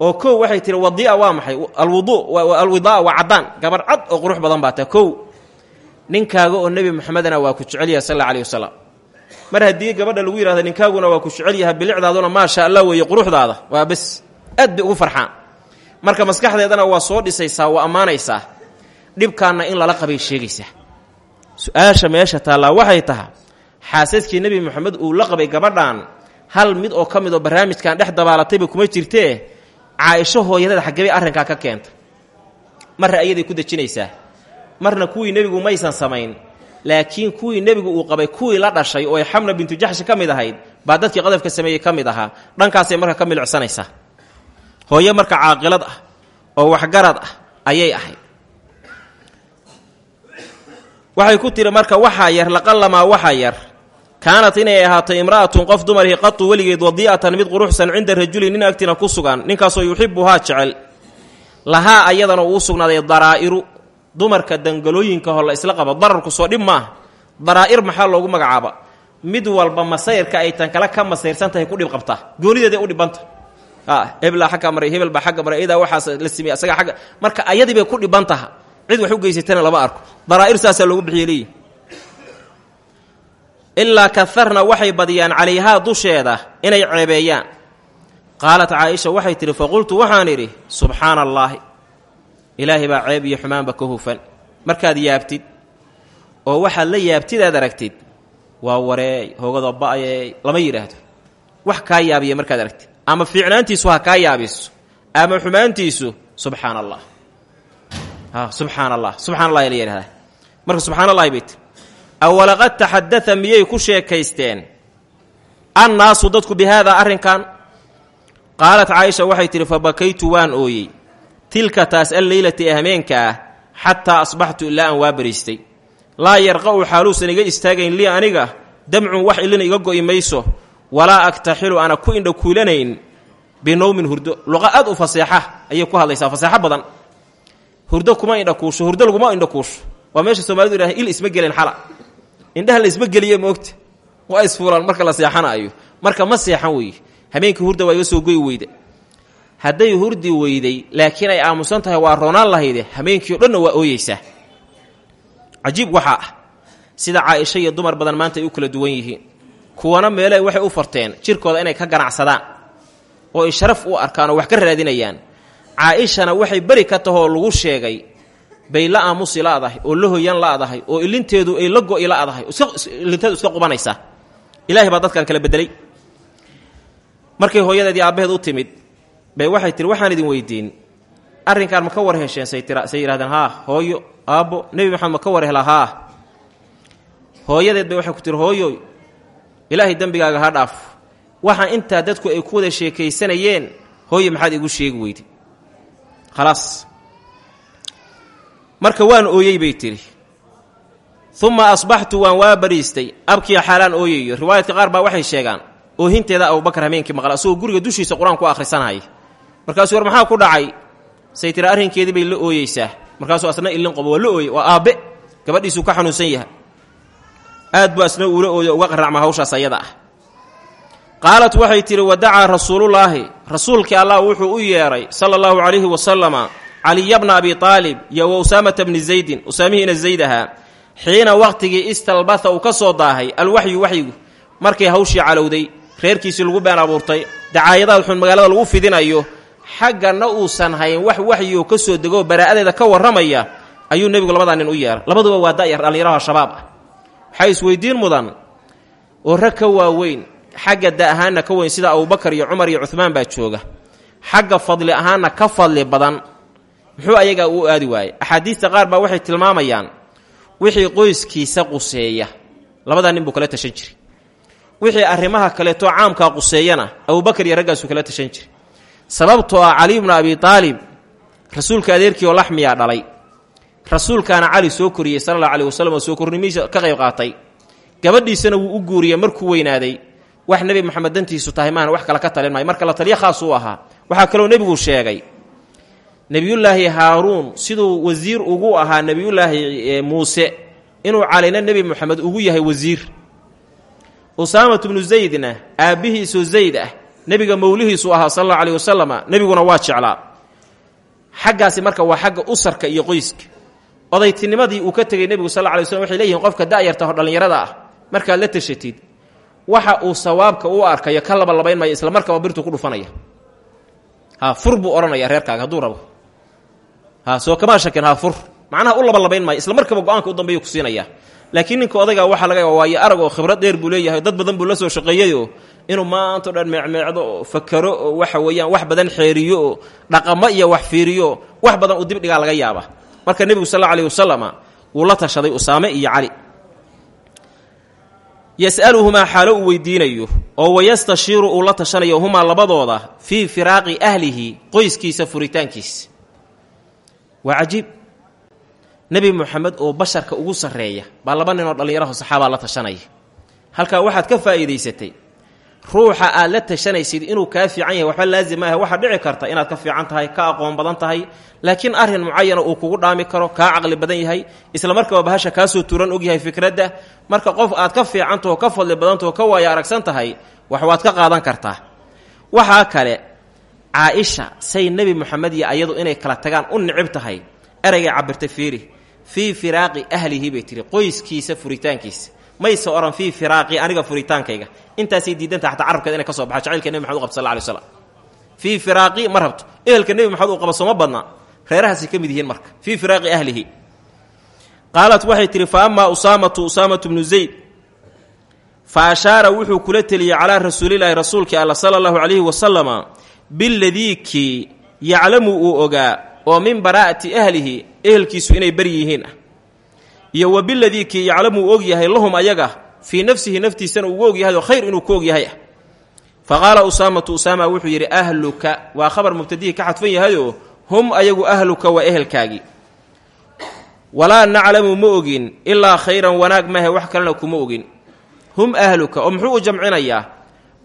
oo kow waxay tihi wadia waa maxay? Alwudu alwidaa waa caddaan. Gabar cad oo qurux badan baa tahay. Kow ninkaaga oo nebi maxamedana waa ku jecel yahay sal alla wasalam mar haddii gabadha lagu yidhahdo ninkaaguna waa ku jecel yahay bilicdaaduna maasha allah weeye quruxdaada. Waa bes aad ugu farxaan marka maskaxdeedana waa soo dhisaysaa waa ammaanaysaa. Dhibkaanna in lala qabay sheegaysaa su'aasha meesha taallaa waxay tahay xaasaskii nebi moxamed uu la qabay gabadhan hal mid oo ka mid oo barnaamijkan dhex dabaalatayba kuma jirtee? Caaisho hooyadeeda xagebay arrinkaa ka keenta marna ayaday ku dejinaysaa. Marna kuwii nebigu maysan samayn laakiin kuwii nebigu uu qabay kuwii la dhashay oo ay xamna bintu jaxshi ka mid ahayd baa dadkii qadafka sameeyey ka mid ahaa. Dhankaasay marka ka milicsanaysaa hooyo marka caaqilad ah oo waxgarad ah ayay ahayd. Waxay ku tiri marka waxaa yar laqallamaa waxaa yar. Kaanat inay ahaato imra'atun qof dumarihi qatu weligeed wadii'atan mid quruxsan cinda rajuli nin agtina ku sugan. Ninkaasoo yuxibuhaa jecel. Lahaa ayadana uu sugnaaday daraa'iru. Dumarka dangalooyinka hor la isla qabo dararku soo dhib maaha. Daraa'ir maxaa loogu magacaaba? Mid walba masayrka ay tan kale ka masayrsan tahay ku dhib qabtaa goonideeday u dhibanta hebelaa agga maray hebel baa agga maray idaa waxaas la simey asaga agga marka ayadii bay ku dhiban taha cid wax u geysatana lama arko. Daraa'ir saasaa loogu bixiye leeyihi ilaa kaharna waxay badiyaan calayhaa dusheeda inay ceebeeyaan. Qaalat caaisha waxay tidhi faqultu waxaan idhi subxaana allaahi ilaahay ceeb iyo xumaanba ka hufan. Markaad yaabtid oo waxaad la yaabtid aad aragtid waa wareey hoogadoo ba'yeey lama yidhaahdo. Wax kaa yaabiya markaad aragtid ama fiicnaantiisu ha kaa yaabiso. Ama xumaantiisu subxaana allah subxaana allah subxana allah marka subxana allahi bay tir awalaqad taxadaa miyay ku sheekaysteen? Annaasu dadku bi haadaa arrinkan? Qaalat caaisha waxay tidhi fa bakaytu waan ooyey. Tilka taas alleylati ee hameenka ah xataa asbaxtu ilaa aan waa bariistay. Laa yarqa'u xaaluusan iga istaagayn lii aniga. Damcun wax ilina iga go'i mayso walaa agtaxilu ana ku indha kuulanayn binowmin hurdo. Luqa aad u faseexa ayay ku hadlaysaa faseexo badan. Hurdo kuma indhakuusho hurdo laguma indhakuusho waa meesha soomaalidu yidhaha il isma gelin xala. Indhaha la isma geliye moogta waa isfuulaan marka la seexanaayo. Marka ma seexan weeye. Habeenkii hurda waa soo goy weyda hadday hurdi weyday laakiin ay aamusan tahay waa roonaan lahayde habeenkii o waa ooyeysaa cajiib waxaa ah. Sida caaisha iyo dumar badan maanta ay u kala duwan yihiin kuwana meele waxay u farteen jirkooda inay ka ganacsadaan oo ay sharaf u arkaan oo wax ka raadinayaan. Caaishana waxay beri ka tahoo lagu sheegay bay la aamusi la'dahay oo la hoyan la'dahay oo ilinteedu ay la go'i ilinteedu iska qubanaysaa ilaahay baa dadkan kala bedelay. Markay hooyadeedii aabbaheed u timid bay waxay tihi waxaan idin weydiin. Arrinkaan ma ka war hesheen say tira say yidhahdeen haa hooyo aabbo nebi maxamed ma ka war hela haa. Hooyadeed bay waxay ku tihi hooyoy ilaahay dembigaaga ha dhaaf. Waxaan intaa dadku ay ku wada sheekaysanayeen hooye maxaad igu sheegi weyday khalaas. Marka waan ooyey bay tidhi. Uma asbaxtu waan waa bariistay. Abkiya xaalaan ooyayo riwaayadka qaar baa waxay sheegaan oohinteeda abubakar habeenkii maqla asagoo guriga dushiisa qur'aan ku akhrisanaya markaasuu war maxaa ku dhacay? Say tira arrinkeedii bay la ooyeysaa. Markaasuu asna ilin qobo waa la ooyey waa aabbe. Gabadhiisuu ka xanuunsan yahay aad buu asna uula ooyo uga qaracma hawshaas ayada ah. Qaalat waxay tidhi wadacaa rasuulullaahi. Rasuulkii allah wuxuu u yeedhay sala allahu calayhi wasalama caliya bna abi aalib iyo wa usaamata bni zaydin. Usaamihiina zayd ahaa xiina waqtigii istalbatha uu ka soo daahay alwaxyu waxyigu markay hawshii calowday reerkiisii lagu been abuurtay dacaayadaad xun magaalada lagu fidinayo xaggana uusan hayn wax waxyioo ka soo degoo baraa'adeeda ka warramaya ayuu nebigu labadaa nin u yeehay labaduba waa da'yar dhallinyaraha shabaab ah waxaa isweydiin mudan oo rag ka waaweyn xagga da ka weyn sida abubakar iyo cumar iyo cuhmaan baa jooga. Xagga fadli ahaanna ka fadli badan muxuu ayagaa uu aadi waayey. Axaadiista qaar baa waxay tilmaamayaan wixii qoyskiisa quseeya. Labadaa nin buu kala tashan jiray. Wixii arrimaha kaleeto caamkaa quseeyana abubakar iyo raggaasuu kala tashan jiray. Sababtoo ah cali bnu abi aalib rasuulka adeerkii oo laxmiyaa dhalay rasuulkaana cali soo koriyey sala allahu aleyh wasalam oo soo kornimihiisa ka qayb qaatay. Gabadhiisana wuu u guuriyey markuu weynaaday wax nebi moxamed dantiisu tahay maana wax kale ka talin maayo. Marka la taliyo khaas uu ahaa waxaa kaloo nebigu sheegay nebiyullaahi haaruun siduu wasiir ugu ahaa nebiyullaahi muuse inuu calina nebi moxamed ugu yahay wasiir. Usaamatu bnu zaydna aabbihiisu zayd ah nebiga mowlihiisu ahaa sal allahu aleyh wasalama nebiguna waa jeclaa. Xaggaasi marka waa xagga usarka iyo qoyska odaytinimadii uu ka tegey nebigu sal lla ly slm waxay leeyihiin qofka da'yarta oo dhallinyarada ah markaad la tashatid waxa uu sawaabka u arkayo ka labalabayn maayo isla markaba birtuu ku dhufanaya. Ha fur buu reerkaaga hadduu rabo. Ha soo kamaa shakin ha fur. Macnaha u labalabayn maayo isla markaba go'aanka u dambeeyu ku siinaya. Laakiin ninka odaygaa waxaa laga waayo arag oo khibrad dheer buu leeyahay dad badan buu la soo shaqeeyeyoo inuu maantao dhan meecmeecdo oo waxa weeyaan wax badan xeeriyo dhaqamo iyo wax fiiriyo wax badan uu dibdhigaa laga yaaba marka nebigu sal alla aleyh wasalama wuu la tashaday usaame iyo cali yas'aluhumaa xaalo uu weydiinayo oo wayastashiiru uu la tashanayo humaa labadooda fii firaaqi ahlihi qoyskiisa furitaankiisa waa cajiib. Nebi moxamed oo basharka ugu sarreeya baa laba ninoo dhallinyaraho saxaabaa la tashanaya. Halkaa waxaad ka faa'iidaysatay ruuxa aad la tashanaysid inuu kaa fiican yahay waxba laazim maaha. Waxaa dhici karta inaad ka fiican tahay ka aqoon badan tahay. Laakiin arrin mucayana uu kugu dhaami karo kaa caqli badan yahay isla markaba bahasha kaasoo turan og yahay fikradda. Marka qof aad ka fiicantaho ka fadli badantaho ka waaya aragsan tahay wax waad ka qaadan kartaa. Waxaa kale caaisha say nebi moxamed iyo ayadu inay kala tagaan u nicib tahay. Ereygay cabirtay fiiri fii firaaqi ahlihi bay tihi qoyskiisa furitaankiisa mayse ohan fii firaaqi aniga furitaankayga. Intaasay diidanta xataa carabkeeda inay ka soo jacaylka nebi maxamed u qab sal alay slam fii firaaqi ma ehelka nebi maxamed uu qaba sooma badna reerahaasay ka yihiin marka. Fii firaaqi ahlihi. Qaalat waxay tihi fa amaa usaamatu usaamatu zayd. Fa ashaara wuxuu kula teliyey calaa rasuulilaahi rasuulkii alla sala allahu calayhi wasalama biladii kii yaclamu uu min baraa'ati ahlihi ehelkiisu inay beri yihiin ah iyo wa biladii kii yaclamu og yahay lahum ayaga fii nafsihi naftiisana ugu og yahay oo khayr inuu ku og yahay ah. Fa qaala usaamatu usaama wuxuu yidhi ahluka waa khabar mubtadihii ka xadfan yahayoo hum ayagu ahluka waa ehelkaagii. Walaa naclamu ma ogin ilaa khayran wanaag maahe wax kalena kuma ogin. Hum ahluka oo muxuu u jamcinayaa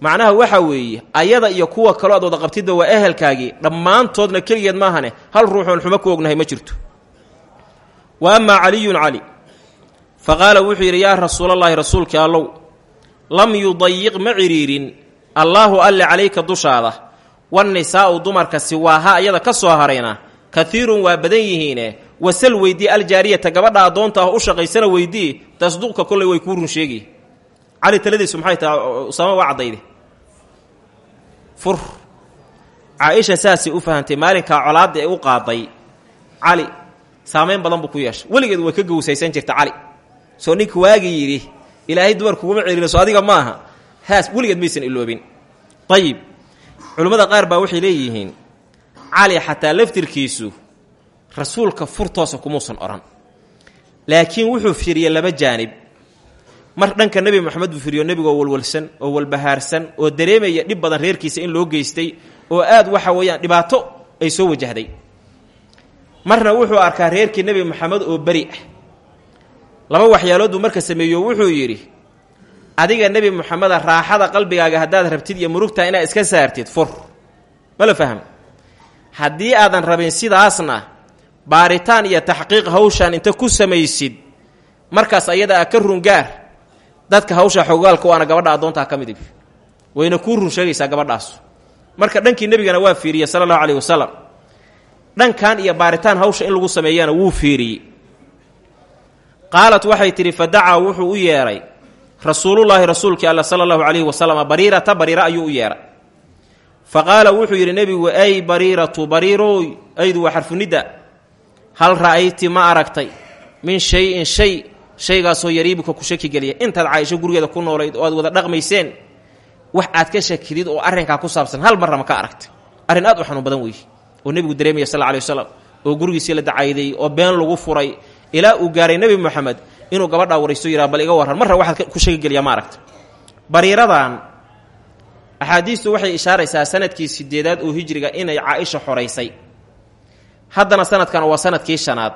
macnaha waxa weeye ayada iyo kuwa kaloo aad wada qabtidba waa ehelkaagii dhammaantoodna keligeed maahane hal ruuxoon xumo ku ognahay ma jirto. Wa amaa caliyun cali fa qaala wuxuu yidhi yaa rasuulallaahi rasuulkii allow lam yudayiq ma cidhiirin allaahu alle calayka dushaada wannisaa'u dumarka siwaaha iyada ka soo harayna. Kaiirun waa badan yihiine. Wasal weydii aljaariyata gabadha addoonta ah u shaqaysana weydii tasduqka kolley way kuu run sheegi. Cali taladiisu maxay tahay? Caddayde fur. Caaisha saasay u fahantay maalinkaa colaadda ee u qaaday cali saamayn badan buu ku yeeshay. Weligeed way ka gowsaysan jirta cali soo ninka waagii yidhi ilaahay dumar kuguma celina soo adiga ma aha. Haas weligeed maysan iloobin. Ayib culimmada qaar baa waxay leeyihiin cali xataa laftirkiisu rasuulka furtoosa kumuusan odhan laakiin wuxuu fiiriyey laba jaanib. Mar dhanka nebi moxamed buu fiiriyo nebigoo walwalsan oo walbahaarsan oo dareemaya dhib badan reerkiisa in loo geystay oo aad waxa weeyaan dhibaato ay soo wajahday marna wuxuu arkaa reerkii nebi moxamed oo beri ah laba waxyaalood buu marka sameeyo wuxuu yidhi adiga nebi moxameda raaxada qalbigaaga haddaad rabtid iyo murugtaa inaad iska saartid fur. Ma la fahm haddii aadan rabin sidaasna baaritaan iyo taxqiiq hawshaan inta ku samaysid markaas ayada a ka rungaar dadka hawsha xogaalka waana gabadha addoontaa ka midib wayna kuu run sheegaysaa gabadhaas. Marka dhankii nebigana waa fiiriyey sala allahu caleyhi wasalam dhankan iyo baaritaan hawsha in lagu sameeyana wuu fiiriyey qaalat waxay tidhi fa dacaa wuxuu u yeedhay rasuulullaahi rasuulkii alla sala allahu calayhi wasalam bariirata bariira ayuu u yeedhay fa qaala wuxuu yidhi nebigu ay bariiratu bariirooy aydu waa xarfunidda hal ra'ayti ma aragtay min shay-in shay shaygaasoo yariibuka ku shaki geliya intaad caaisho gurigeeda ku noolayd oo aad wada dhaqmayseen wax aad ka shakidid oo arrinkaa ku saabsan hal marna ma ka aragtay. Arrin aad u xanuun badan weeye oo nebigu dareemaya sal alay wasalam oo gurigiisii la dacayday oo been lagu furay ilaa uu gaaray nebi moxamed inuu gabadhaa waraysto yidhaha bal iga warran marra waxaad ku shaki geliyaa ma aragta. Bariiradan axaadiistu waxay ishaaraysaa sannadkii sideedaad oo hijriga inay caaisha xoraysay haddana sanadkan waa sannadkii shanaad.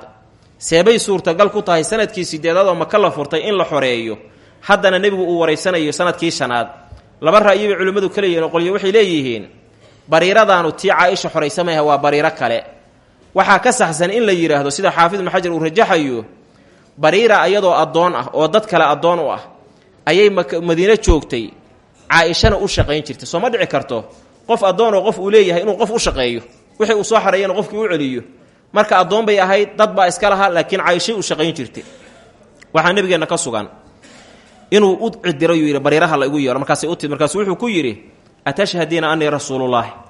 Seebay suurtagal ku tahay sannadkii sideedaad oo maka la furtay in la xoreeyo. Haddana nebigu uu waraysanayo sannadkii shanaad. Laba ra'yi bay culimmadu ka leeyihiin oo qolyo waxay leeyihiin. Bariiradaanu tii caaisha xoraysamaya waa bariiro kale waxaa ka saxsan in la yidhaahdo sida xaafid ibnu xajar uu rajaxayo bariira ayadoo addoon ah oo dad kale addoon u ah ayay madiino joogtay. Caaishana u shaqayn jirtay soo ma dhici karto qof addoonoo qof uu leeyahay inuu qof u shaqeeyo. Wixii uu soo xareeyana qofkii u celiyo. Marka addoon bay ahayd dad baa iska lahaa laakiin caaishay u shaqayn jirtay. Waxaa nebigeenna ka sugan. Inuu u cidirayuu yidhi bariiraha la igu yeero markaasay u timid markaasu wuxuu ku yidhi atashhadiina anii rasuulullaahi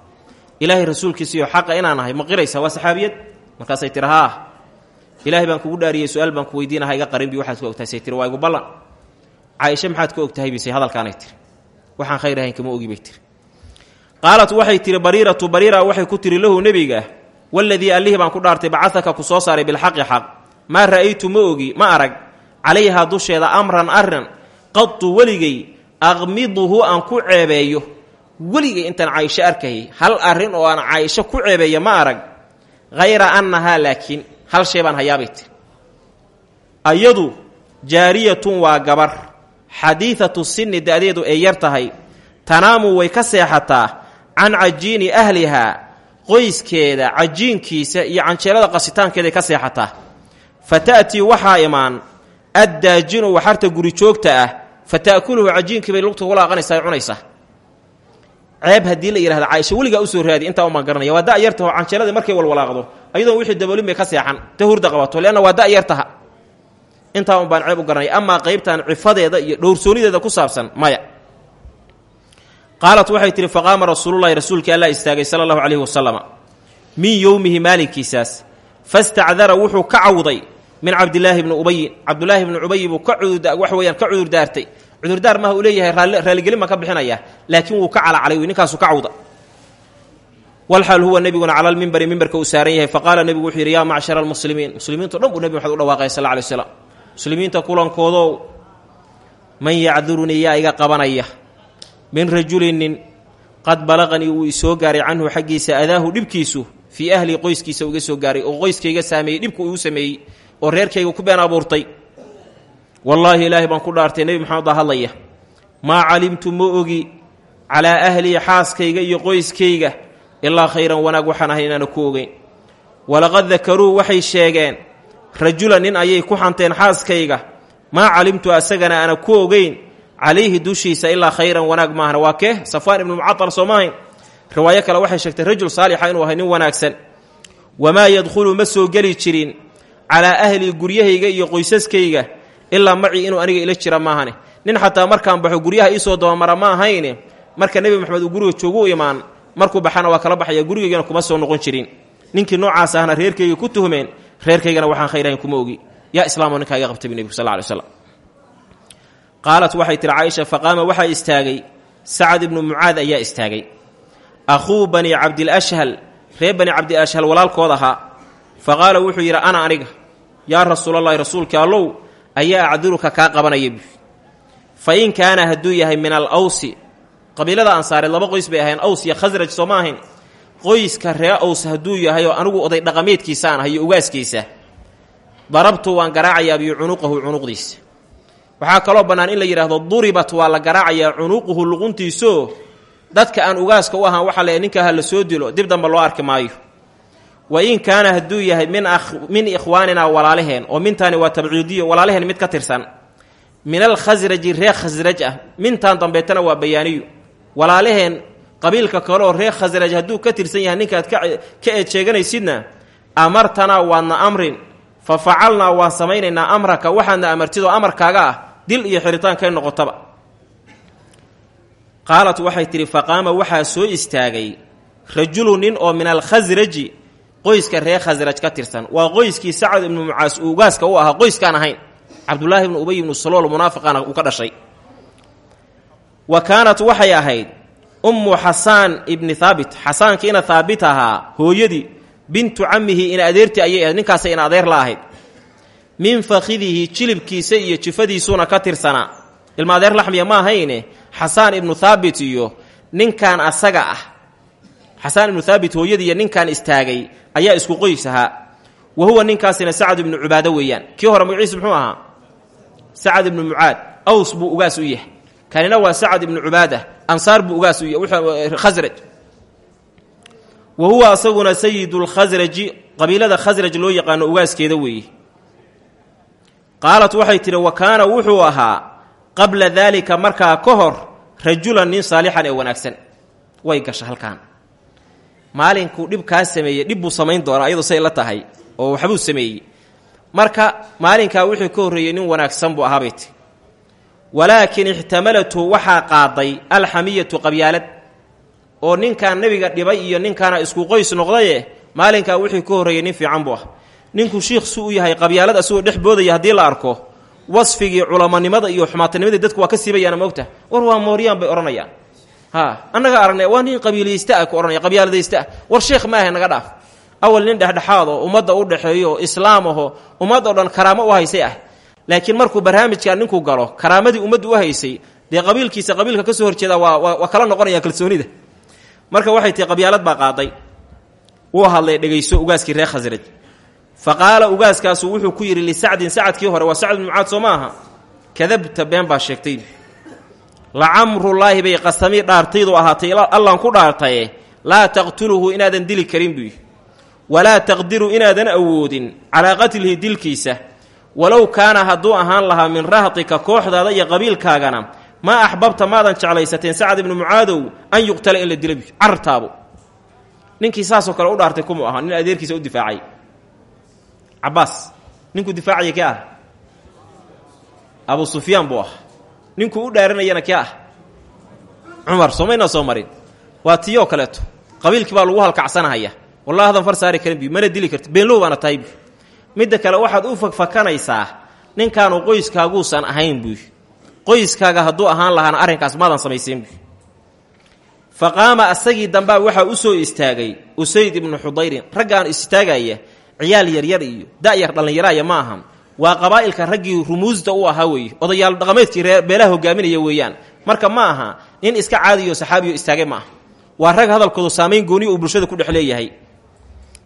ilaahay rasuulkiisiiyo xaqa inaan ahay ma qiraysa waa saxaabiyad? Markaasay tiri haa. Ilaahay baan kugu dhaariyey su'aal baan ku weydiinaha iga qarin bi waxaad ka ogtahay say tiri waa igu ballan caaisha maxaad ka ogtahay? Bisay hadalkaanay tiri. Waxaan khayr ahayn kama ogi bay tiri. Qaalat waxay tihi bariiratu bariira waxay ku tiri lahu nebiga waladii allihii baan ku dhaartay bacadaka ku soo saaray bilxaqi xaq. Maa ra'aytu ma ogi ma arag. Calayhaa dusheeda amran arrin qadu weligay aqmiduhu aan ku ceebeeyo weligay intaan caaisho arkayay hal arrin oo aan caaisho ku ceebeeya ma arag hayra annahaa laakiin hal shay baan hayaabay tiri. Ayadu jaariyatun waa gabar. Xadiidatu sinni da-deedu ay yar tahay. Tanaamu way ka seexataa can cajiini ahlihaa qoyskeeda cajiinkiisa iyo canjeelada qasitaankeeday ka seexataa. Fa ta'tii waxaa imaan addaajinu waxarta guri joogta ah fa ta'kuluhu cajiinkii bay lugta walaaqanaysaa cunaysaa ceeb haddii la yidhahda caaisha weligaa u soo raadi intaa umaan garanaya waa da' yartaha oo canjeeladii markay walwalaaqdo ayadoon wixii daboolin bay ka seexan ta hurda qabato waa da' yartaha intaa un baan ceeb u garanaya amaa qaybtan cifadeeda iyo dhowrsoonideeda ku saabsan maya. Qaalat waxay tihi faqaama rasuululahi rasuulkii alla istaagay sala allahu calayhi wasalama min yowmihi maalinkiisaas fastacdara wuxuu ka cawday min cabdilaahi bni ubayin cabdulaahi bni ubayi buu ka wax weyaan ka cudurdaartay cudurdaar maaha uu leeyahay raaligelin baan ka bixinaya laakiin wuu ka calacalay ninkaasu ka cawda. Walxaal huwa nebiguna cala lmimbari mimbarka uu saaran yahay faqaala nebigu wuxuu yidhi yaa macshara almuslimiin. Muslimiinto dhan buu nebi maxamed u dhawaaqaya sal ly slam muslimiinta kulankoodow man yacdurunii yaa iga qabanaya min rajulinin qad balaqanii uu isoo gaaray canhu xaggiisa adaahu dhibkiisu fii ahli qoyskiisa uga soo gaaray oo qoyskayga saameeyey dhibku uu sameeyey oo reerkayga ku been abuurtay wallaahi ilaahay baan ku dhaartay nebi maxamed baa hadlaya maa calimtu ma ogi calaa ahlii xaaskayga iyo qoyskayga ilaa khayran wanaag waxaan ahay inaana ku ogeyn. Walaqad dakaruu waxay sheegeen rajulan nin ayay ku xanteen xaaskayga maa calimtu asagana ana ku ogeyn calayhi dushiisa ilaa khayran wanaag maahna. Waa kee? Safwaan ibnu mucatal soo maahayn? Riwaayo kale waxay sheegtay rajul saalixa inuu ahay nin wanaagsan. Wamaa yadkhulu ma soo geli jirin calaa ahlii guryahayga iyo qoysaskayga ilaa macii inuu aniga ila jira maahane nin xataa markaan baxo guryaha iisoo dabamara ma ahayne marka nebi maxamed uu guriga joogu imaan markuu baxana waa kala baxaya gurigaygana kuma soo noqon jirin. Ninkii noocaas ahna reerkayga ku tuhmeen reerkaygana waxaan khayrahayn kuma ogi. Yaa islaamo ninkaa iga qabtay bu nebigu sal ly slam qaalat waxay tihi caaisha faqaama waxaa istaagay. Sacad ibnu mucaad ayaa istaagay. Akhuu bani cabdilashhal reer bani cabdiashhal walaalkood ahaa. Fa qaala wuxuu yidhi ana aniga. Yaa rasuulallaahi rasuulka allow ayaa acdiruka kaa qabanaya bu fa in kaana hadduu yahay min al awsi qabiilada ansaareed laba qoys bay ahayn aws iyo khasraj soo ma ahayn? Qoyska ree aws hadduu yahay oo anigu oday dhaqameedkiisa aan ahay iyo ugaaskiisa darabtu waan garaacayaa biyo cunuqahu cunuqdiisa. Waxaa kaloo bannaan in la yidhaahdo duribat waa la garaacayaa cunuquhu luquntiisoo dadka aan ugaaska u ahaan waxaa le ninka la soo dilo dib dambe loo arki maayo wa in kaana hadduu yahay min ikhwaaninaa walaalaheen oo mintaani waa tabciidiyo walaalaheen mid ka tirsan. Min alkhasraji reer khasraj ah. Mintaan dambeetana waa bayaaniyo walaalaheen qabiilka kaleoo reer khasraj hadduu ka tirsan yahay ninkaad ka eed sheeganaysidna amartanaa waadna amrin. Fa facalnaa waan samaynaynaa amraka. Waxaadna amartidoo amarkaaga ah dil iyo xiritaankay noqotaba. Qaalat waxay tidhi faqaama waxaa soo istaagay rajulu nin oo min alkhasraji qoyska reer khasraj ka tirsan. Waa qoyskii sacad ibnu mucaas uu ugaaska u ahaa qoyskaan ahayn. Cabdulaahi ibnu ubay ibnu salool munaafiqana uu ka dhashay. Wa kaanat waxay ahayd ummu xasaan ibni haabit xasaanka ina haabit ahaa hooyadii bintu cammihi ina adeertii ayay ahayd ninkaasay ina adeer la ahayd. Min fakhidihi jilibkiisa iyo jifadiisuuna ka tirsanaa ilma adeer laxmiya ma ahayne xasaan ibnu haabit iyo ninkan asaga ah xasaan ibnu haabit hooyadii ninkan istaagay ayaa isku qoys ahaa. Wa huwa ninkaasina sacad ibnu cubaado weeyaan. Kii hore magaciisu muxuu ahaa? Sacad ibnu mucaad. Aws buu ugaas u yahay. Kanina waa sacad ibnu cubaada. Ansaar buu ugaas u yahay. Khasraj wa huwa asaguna sayidu lkhasraji qabiilada khasraj loo yaqaano ugaaskeeda weeye qaalat waxay tidhi wa kaana wuxuu ahaa qabla daalika markaa ka hor rajulan nin saalixan ee wanaagsan. Way gasha halkaan maalinkuu dhib kaa sameeyey dhib buu samayn doonaa iyadoo say la tahay oo waxbuu sameeyey. Marka maalinkaa wuxuu ka horreeyey nin wanaagsan buu ahaabay ti walaakin ixtamalathu waxaa qaaday alxamiyatu qabyaalad oo ninkan nebiga dhibay iyo ninkaana isku qoys noqdaye maalinkaa wuxuu ka horreeyey nin fiican buu ah ninku shiikh su u yahay qabyaalad asagoo dhex boodaya haddii la arko wasfigii culamanimada iyo xumaatinimadii dadku waa ka siibayaana moogta war waa mooryaan bay odhanayaan ha annaga aragnay waa nin qabiilaysta ah ku odhanaya qabyaaladaysta ah. War sheekh maaha naga dhaaf. Awal nin dhexdhexaad oo ummadda u dhexeeyo oo islaam aho ummad oo dhan karaamo u haysay ah. Laakiin markuu barnaamijkan ninku galo karaamadii ummaddu u haysay dee qabiilkiisa qabiilka ka soo horjeeda waa kala noqonaya kalsoonida. Marka waxay tihi qabyaalad baa qaaday. Wuu hadlay dhegayso ugaaskii reer khasraj fa qaala ugaaskaasu wuxuu ku yidhi lisacdin sacadkii hore waa sacd mucaad soo ma aha? Kadabta been baa sheegtay lacamrullaahi bay qasamii dhaartaydu ahaatay. Allaan ku dhaartaye laa taqtuluhu inaadan dili karin buy walaa taqdiru inaadan awoodin calaa qatlihi dilkiisa. Walow kaana hadduu ahaan lahaa min rahtika kooxdaada iyo qabiilkaagana maa axbabta maadan jeclaysateen sacad ibnu mucaadow an yuqtala in la dila buy cartaabo ninkii saasoo kale u dhaartay kumu ahaa nin adeerkiisa u difaacay. Cabaas ninkuu difaacaya kee ah? Abu sufyaan buu ah ninkuu u dhaaranayana kee ah. Cumar soomaynaa soo marin. Waa tiyoo kaleeto. Qabiilkii baa lagu halkacsanahaya wallahi hadan far karin bi mana dili karti. Beenlow baana tahay bu midda kale waxaad u fakfakanaysaa ninkaanu qoyskaaguusan ahayn buy qoyskaaga hadduu ahaan lahaana arrinkaas maadan samaysayn buy fa qaama asagii dambaa waxaa soo istaagay usayd ibnu xudayrin. Raggaan istaagaya ciyaal yaryar iyo da'yar dhallinyaraaya ma ahan waa qabaa'ilka raggii rumuusta u ahaa weeye. Odayaal dhaqameedkii beelaha hogaaminaya weeyaan. Marka ma aha nin iska caadiyo saxaabiyo istaagay ma waa rag hadalkoodu saamayn gooniyo uu bulshada ku dhex leeyahay.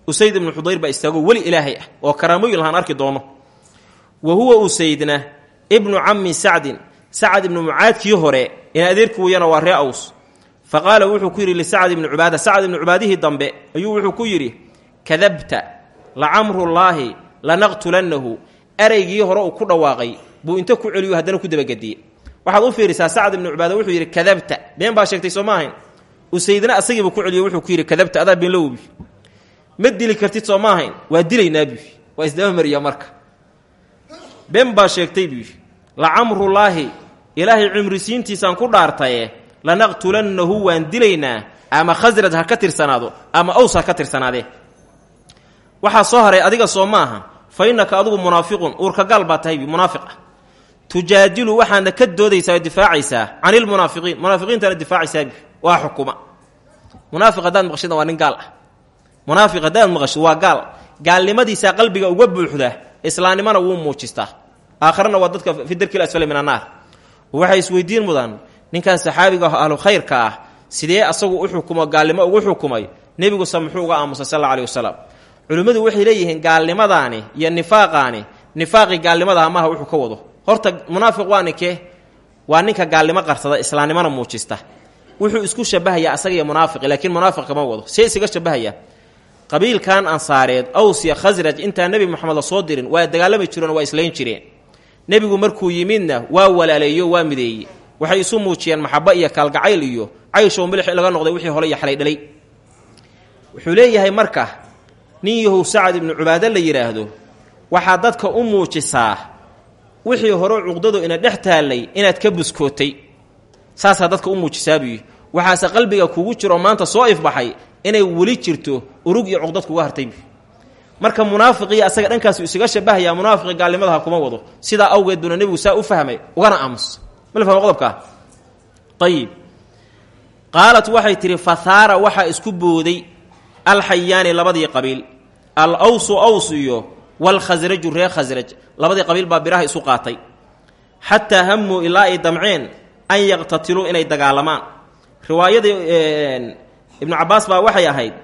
Usayd ibnu xudayr baa istaago weli ilaahay ah oo karaamooyin lahaan arki doono. Wa huwa usaydna ibnu cammi sacdin. Sacad ibnu mucaadkii hore in adeerki weyana waa ree aws. Fa qaala wuxuu ku yidhi lisacad ibni cubaada sacad ibnu cubaadihii dambe ayuu wuxuu ku yidhi kadabta lacamrullaahi lanaqtulannahu eraygii hore uu ku dhawaaqay buu inta ku celiyo haddana ku dabagediye waxaad u fiirisaa sacad ibnu cubaada wuxuu yidhi kadabta. Been baa sheegtay soo ma ahayn usaydna asagiibu ku celiyo wuxuu ku yidhi kadabta adaa beenlowbi ma dili kartid soo ma ahayn waa dilaynaa buu waa isdabamariya marka. Been baa sheegtay buu yidhi lacamrullaahi ilaahay cimrisiintiisaan ku dhaartaye lanaqtulannahu waan dilaynaa ama khasraj ha ka tirsanaado ama aws ha ka tirsanaadee soo haray adiga soo fa innaka adugu munaafiqun uurkagaal baa tahay munaafiq. Ah tujaadilu waxaadna ka doodaysaa oo difaacaysaa can ilmunaafiqiin munaafiqiintana difaacaysaa waa xukuma. Munaafiq haddaad maqashidna waa nin gaal ah. Munaafiq haddaad maqashid waa qalbiga uga buuxda islaamnimana wuu muujistaa. Aakharana waa dadka fi asfali min annaar waxay mudan ninkan saxaabiga ahlu khayrka ah sidee asagu u xukumo gaalnimo ugu xukumay nebiguse muxuu uga aamusay sal culimmadu waxay leeyihiin gaalnimadaani iyo nifaaqaani. Nifaaqii gaalnimadaha maaha wuxuu ka wado. Horta munaafiq waa waa ninka gaalnimo qarsada islaamnimona muujista. Wuxuu isku shabahayaa asaga iyo munaafiqi laakiin munaafiq kama wado. See isaga shabahaya. Qabiilkan ansaareed aws iyo khasraj intaan nebi moxamed la soo dirin waa dagaalami jireen waa islayn jireen. Nebigu markuu yimidna waa walaaleeyo waa mideeye waxay isu muujiyeen maxabo iyo kaalgacayl iyo cayshow milix laga noqday wixii hore iyo xalay dhalay. Wuxuu leeyahay marka nin yahow sacad ibnu cubaado la yidhaahdo waxaa dadka u muujisaa wixii hore cuqdadu ina dhex taallay inaad ka buskootay. Saasaa dadka u muujisaabuu waxaase qalbiga kugu jiro maanta soo ifbaxay inay weli jirto urug iyo cuqdad kuga hartay marka munaafiqii asaga dhankaasu isaga shabahayaa munaafiqi gaalnimadaha kuma wado. Sidaa awgeed buuna nebigu saa u fahmay ugana aamus. Mal fahma qodobkaa? Ayib qaalat waxay tidhi fahaara waxaa isku booday alxayaani labadii qabiil al awsu aws iyo walkhasraju reer khasraj labadii qabiil baa biraha isu qaatay. Xataa hamuu ilaa ay damceen an yaqtatiluu inay dagaalamaan. Riwaayadii ibnu cabbaas baa waxay ahayd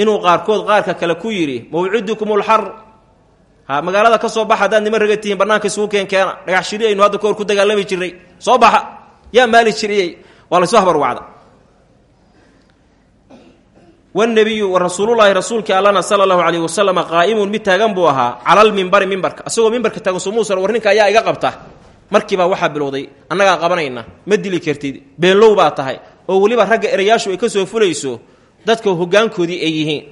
inuu qaarkood qaarka kale ku yidhi mawcidukum ulxar ha magaalada ka soo baxa haddaad niman raga tihiin bannaanka isugu keenkeena dhagax shiri aynu hadda kahor ku dagaalami jirnay. Soo baxa. Yaa maali jiriyey. Waa laysu habarwacda wnebiyu wa rasuululaahi rasuulkii allana sala allahu calayhi wasalama qaa'imun mid taagan buu ahaa calalmimbari mimbarka asagoo mimbarka taagan sumuusan war ninka ayaa iga qabta. Markiibaa waxaa bilowday annagaa qabanayna ma dili kartid beenlow baa tahay. Oo weliba ragga erayaashu ay ka soo fulayso dadka hoggaankoodii ay yihiin.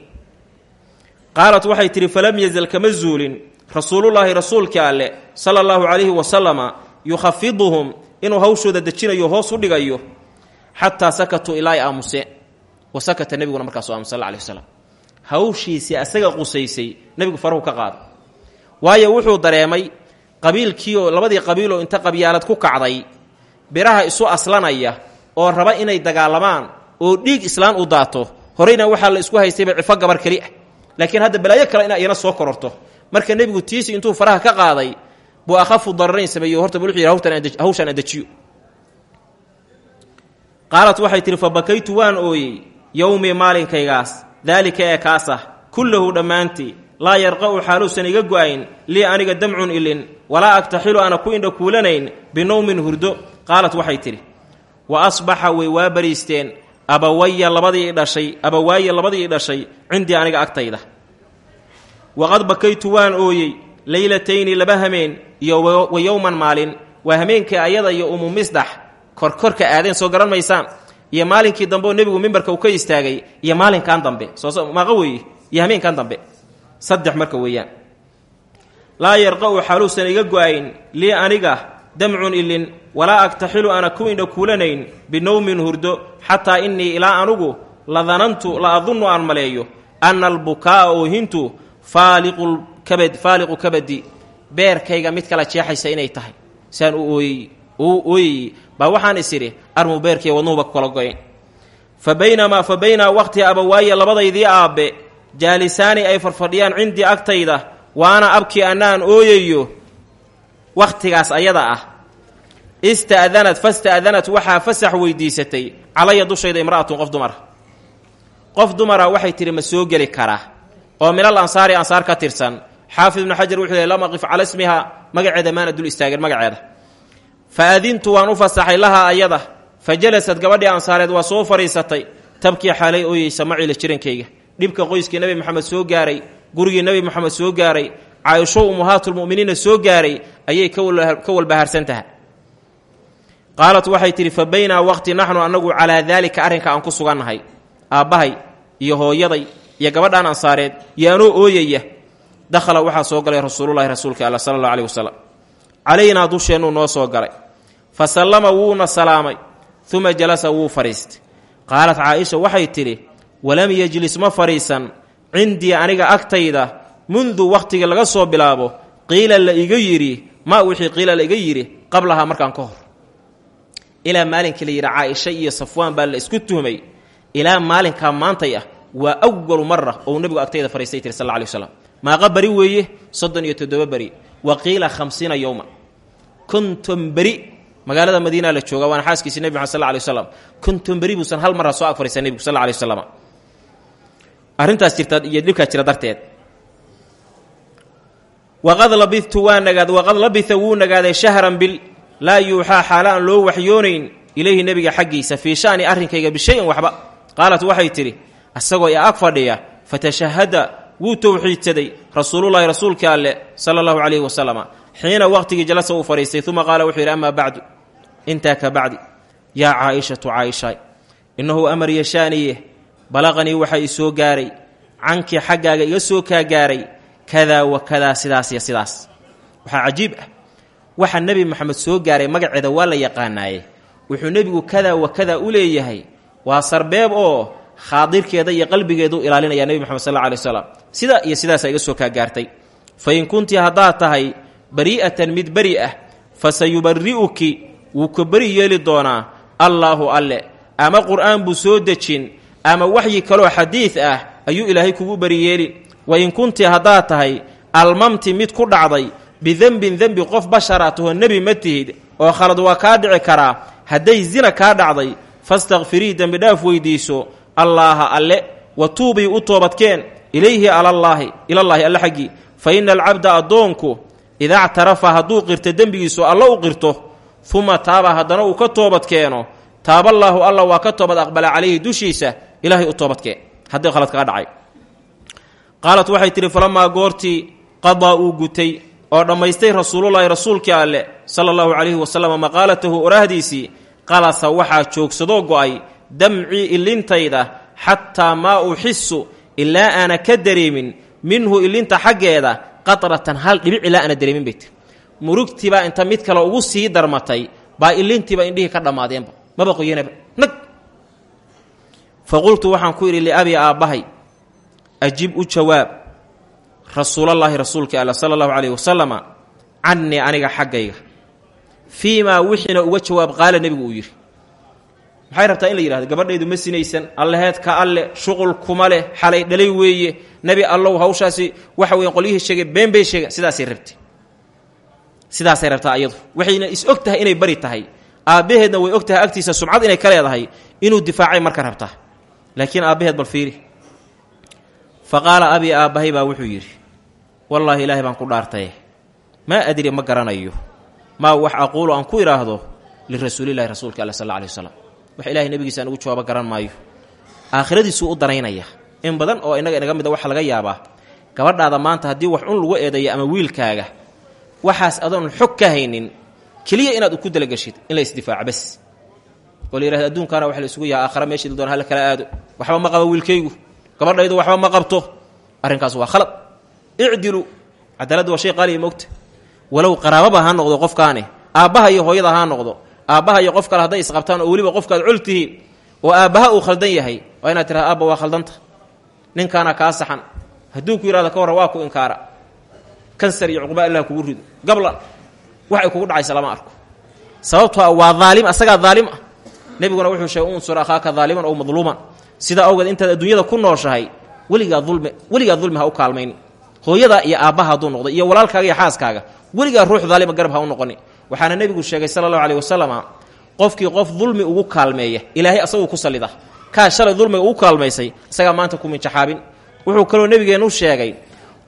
Qaalat waxay tidhi falam yazal kama zuulin. Rasuulullaahi rasuulkii alle sala allahu calayhi wasalama yukhafiduhum inuu hawshooda dejinayo hoos u dhigayo xataa sakatuu ilaa ay aamuseen wa sakata nebiguna markaasu aamus sal alay waslam hawshiisii asaga qusaysay nebigu farahu ka qaada waayo wuxuu dareemay qabiilkiioo labadii qabiiloo inta qabyaalad ku kacday biraha isu aslanaya oo raba inay dagaalamaan oo dhiig islaan u daato. Horeyna waxaa la isku haystayba cifo gabar keli ah. Laakiin hadda balaayo kale ina iyana soo kororto. Marka nebigu tiisi intuu faraha ka qaaday buu akhafu dararayn sameeyo. Horta buu yidhi hawshaan adejiyo qaalat waxay tihi fa bakaytu waan ooyey yowmii maalinkaygaas daalika ee kaas ah kullahu dhammaantii laa yarqa'u xaaluusan iga go'ayn lii aniga damcun ilin walaa agtaxilu ana ku indha kuulanayn binowmin hurdo qaalat waxay tidhi. Wa asbaxa way waa bariisteen abawaya labadii dhashay abawaaye labadii dhashay cindii aniga agtayda. Waqad bakaytu waan ooyey leylatayni laba hameen iyo wa yowman maalin waa hameenkii ayada iyo umu misdax korkorka aadeen soo garan maysaan iyo maalinkii dambe oo nebigu mimbarka uu ka istaagay iyo maalinkan dambe. Soomaaqa weeye iyo hameenkan dambe. Saddex marka weeyaan. Laa yarqa'u xaaluusan iga go'ayn lii aniga damcun ilin walaa agtaxilu ana ku indha kuulanayn binowmin hurdo xataa innii ilaa anugu la danantu la adunnu aan maleeyo anna albukaa'a oohintu faaliqukabad faaliqu kabadi beerkayga mid kala jeexaysa inay tahay. Saan u ooyey uu ooyayey baa waxaan is idhi armuu beerkaiyo wadnuhuba kala go-een fa baynamaa fa baynaa waqti abawaaye labadaydii aabbe jaalisaani ay farfadhiyaan cindii agtayda waana abkii annaan ooyayo wakhtigaas ayada ah. Ista'danad fasta'danat waxaa fasax weydiisatay. Calaya dushayda imra'atun qof dumara qof dumara waxay tidhi ma soo geli karaa oo minal ansaari ansaar ka tirsan. Xaafid ibnu xajar wuxuu yhi lam aqif cala ismiha magaceeda maana dul istaagin magaceeda fa adintu waan u fasaxay lahaa ayada fa jalasad gabadhii ansaareed waa soo fadhiisatay tabkii xaalay ooyeysa maciila jirankayga dhibka qoyskii nebi moxamed soo gaaray gurigii nebi moxamed soo gaaray caaisho ummahaatulmu'miniina soo gaaray ayay ka walbahaarsan tahay qaalat waxay tidhi fa baynaa waqti naxnu annagu calaa daalika arrinka aan ku sugannahay aabbahay iyo hooyaday iyo gabadhaan ansaareed iyo anoo ooyaya dakhala waxaa soo galay rasuululahi rasuulka alla sala allahu aleyh wasalam calaynaa dusheennuu noo soo galay fa sallama wuuna salaamay uma jalasa wuu fadhiistay qaalat caaisha waxay tidhi walam yejlis ma fadhiisan cindii aniga agtayda mundu wakhtigii laga soo bilaabo qiila la iga yidhi maa wixii qiila la iga yidhi qablahaa markaan ka hor ilaa maalinkii la yidhi caaisha iyo safwaan baa la isku tuhmay ilaa maalinkaa maantay ah waa awalu mara ou nebigu agtayda fadhiistay tiri sal alay waslam maaqa beri weeye soddon iyo toddoba beri wa qiila khamsiina yowman konton beri magaalada madiina la jooga waana xaaskiisi nebi maxamed sal alay waslam konton beri hal marra soo ag fadhiisan nebigu sal alay wasalam arrintaas iyo dhibkaa jira darteed. Waqad labidtu waa nagaad waqad labitha wuu nagaaday shahran bil laa yuuxaa xaala loo waxyoonayn ilayhi nebiga xaggiisa fii sha'ni arrinkayga waxba. Qaalat waxay tidhi asagoo i ag fadhiya fatashahada wuu towxiidsaday rasuulullaahi rasuulkii alle sala allahu calayhi wasalama xiina waqtigii jalasa uu fadhiistay uma qaala wuxuu yidhi amaa intaa ka bacdi. Yaa caaishatu caaishaay innahu amar yashaaniye balaqanii waxaa i soo gaaray cankii xaggaaga iga soo kaa kadaa wa kadaa sidaas iyo sidaas. Waxaa cajiib ah waxa nebi moxamed soo gaaray magaceeda waa la yaqaanaaye. Wuxuu nebigu kadaa wa kadaa u leeyahay waa sarbeeb oo khaadirkeeda iyo qalbigeedu ilaalinaya nebi moxamed sal alla alay waslam sidaa iyo sidaasaa iga soo kaa gaartay. Fa in kunti haddaad tahay bari'atan mid beri ah fa sayubari'uki wuu ka beri yeeli doonaa allaahu alle. Ama qur'aan buu soo dejin ama waxyi kaloo xadiid ah ayuu ilaahay kugu beriyeeli wa in kunti haddaad tahay almamti mid ku dhacday bidembin dembi qof bashara taho nebi ma tihid oo khalad waa kaa dhici karaa hadday zina kaa dhacday fastakfirii dembi dhaaf weydiiso allaaha alle wa tuubii u toobadkeen ilayhi alallaahi ilallaahi alle xaggii fa ina alcabda addoonku idaa ctarafa hadduu qirto dembigiisu alla u qirto uma taaba haddana uu ka toobad keeno taaballaahu alla waa ka toobad aqbala calayhi dushiisa ilaahay u toobadkeen haddii khalad kaga dhacay. Qaalat waxay tidhi falamaa goortii qadaa uu gutay oo dhammaystay rasuulullaahi rasuulkii alle sala allahu calayhi wasalam maqaalatahu oraahdiisii qalasa waxaa joogsadoo go'ay damcii ilintayda xataa maa uxisu ilaa aana ka dareemin minhu ilinta xaggeeda qatratan hal dhibic ilaa aana dareemin bay murugtiibaa inta mid kale ugu sii darmatay baa ilintiiba indhihii ka dhammaadeenba. Maba qoyanaba nag! Fa waxaan ku idhi liabii aabbahay ajib u jawaab rasuulallaahi rasuulkii alla sala allahu calayhi wasalama cannii aniga xaggayga. Fii maa wixiina uga jawaab qaala nebigu uu yidhi. Maxay rabtaa in la yidhahdo? Gabadhaydu ma sinaysan allaheed ka alle shuqul kuma leh xalay dhalay weeye. Nebi allow hawshaasi waxa weeye qolyihii sheegay been bay sheega sidaasay rabtay sidaasay rabtaa ayadu waxayna is og tahay inay bari tahay. Aabbaheedna way og tahay agtiisa sumcad inay ka leedahay inuu difaacay marka rabtaa laakiin aabbaheed bal fiiri. Fa qaala abii aabbahay baa wuxuu yidhi wallaahi ilaahay baan ku dhaartaye. Maa adri ma garanayo. Maa wax aquulu aan ku idhaahdo lirasuulillahi rasuulka alla sal alay wasalam wax ilahay nebigiisa ugu jawaabo garan maayo. Aakhiradiisuu u danaynaya in badan oo inaga mid a waxa laga yaabaa gabadhaada maanta haddii wax un lagu eedeeyo ama wiilkaaga waxaas adoon xog ka haynin keliya inaad ku dalageshid in la isdifaaco bas oo la yihahdo adduunkaana waxa la isugu yaha aakhara meeshii la doona hala kala aado. Waxba ma qabo wiilkaygu. Gabadhaydu waxba ma qabto. Arrinkaas waa khalad. Icdilu cadaaladdu waa shay qaaliya moogta walow qaraababa ha noqdo qofkaane aabbaha iyo hooyada ha noqdo aabbaha iyo qof kale hadday isqabtaan oo weliba qofkaad col tihiin oo aabbaha uu khaldan yahay waa inaad tiraha aabba waa khaldanta. Ninkaana kaa saxan. Hadduu ku yihahdo ka waa ku inkaara kansar iyo cuquba allah kugu rido. Gablan waxay kugu dhacaysa lama arko. Sababtoo waa daalim asagaa daalim ah. Nebiguna wuxuu sheegay unsur akhaaka daaliman ow madluuman. Sidaa awgeed intaad adduunyada ku nooshahay weligaa dulmi weligaa dulmi ha u kaalmayni hooyadaa iyo aabbaha hadduu noqdo iyo walaalkaaga iyo xaaskaaga weligaa ruux daalima garab ha u noqoni waxaana nebigu sheegay sala allahu aleyh wasalama qofkii qof dulmi ugu kaalmeeya ilaahay asaguu ku sallida. Kaa shalay dulmiga ugu kaalmaysay isagaa maanta ku minjaxaabin. Wuxuu kaloo nebigeennu sheegay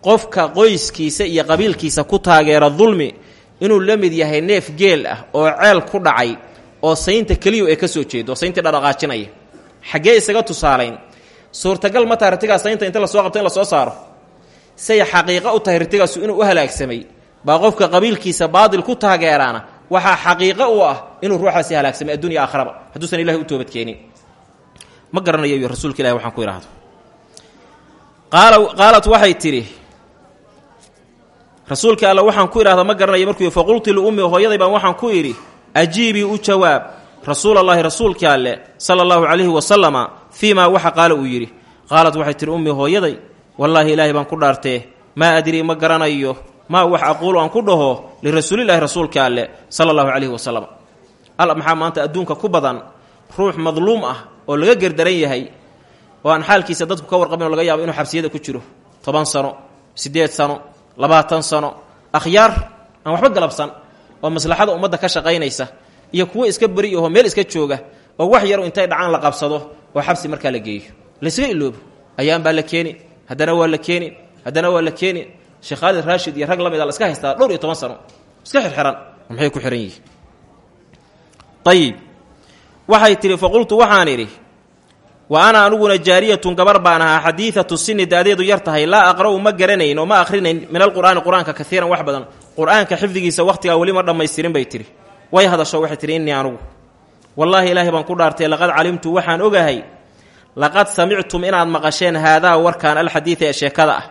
qofka qoyskiisa iyo qabiilkiisa ku taageera dulmi inuu la mid yahay neef geel ah oo ceel ku dhacay oo saynta keliyu ay ka soo jeedo sayntii dhadhaqaajinaya xaggee isaga tusaalayn suurtagal ma taaratigaa saynta inta la soo qabto in la soo saaro? Say xaqiiqo u tahay rirtigaasu inuu u halaagsamay baa qofka qabiilkiisa baadil ku taageeraana waxaa xaqiiqo u ah inuu ruuxaasi halaagsamay addunya aakhraba hadduusan ilahay u toobadkeenin ma garanayo rasuulka ilahi waxaan ku idhaahdo qaala qaalat waxay tidhi rasuulka alla waxaan ku idhahda ma garanayo markuu faqultu liummi hooyaday baan waxaan ku idhi ajiibii u jawaab rasuulallaahi rasuulkii alle sala allahu calayhi wasalama fii maa waxa qaala uu yidhi. Qaalat waxay tihi ummi hooyaday wallaahi ilaahay baan ku dhaartee maa adrii ma garanayo maa wax aquulu aan ku dhaho lirasuulilaahi rasuulka alle sala allahu calayhi wasalam alla maxaa maanta adduunka ku badan ruux madluum ah oo laga gerdaran yahay oo aan xaalkiisa dadku ka warqabin oo laga yaabo inuu xabsiyada ku jiro toban sano siddeed sano labaatan sano akhyaar aan waxba galabsan oo maslaxada ummadda ka shaqaynaysa iyo kuwo iska beri ahoo meel iska jooga oo wax yaru intay dhacaan la qabsado oo xabsi markaa la geeyo. Laysaga iloobo ayaan baa la keeni haddana waa la keeni haddana waa la keeni sheekh khaalid raashid iyo rag la mid a la iska haystaa dhowr iyo toban sano iska xirxiran maxay ku xihan yihiin ayib waxay tidhi faqultu waxaan idhi wa ana aniguna jaariyatun gabar baan ahaa xadiidatu sini daadeedu yar tahay laa aqra'u ma garanayn oo ma akhrinayn min alqur'aani qur'aanka kaiiran wax badan. Qur'aanka xifdigiisa wakhtigaa weli ma dhammaystirin bay tidhi way hadasho waxay tidhi innii anugu. Wallaahi ilaahay baan ku dhaartay laqad calimtu waxaan ogahay laqad samictum inaad maqasheen haadaa warkaan alxadiida ee sheekada ah.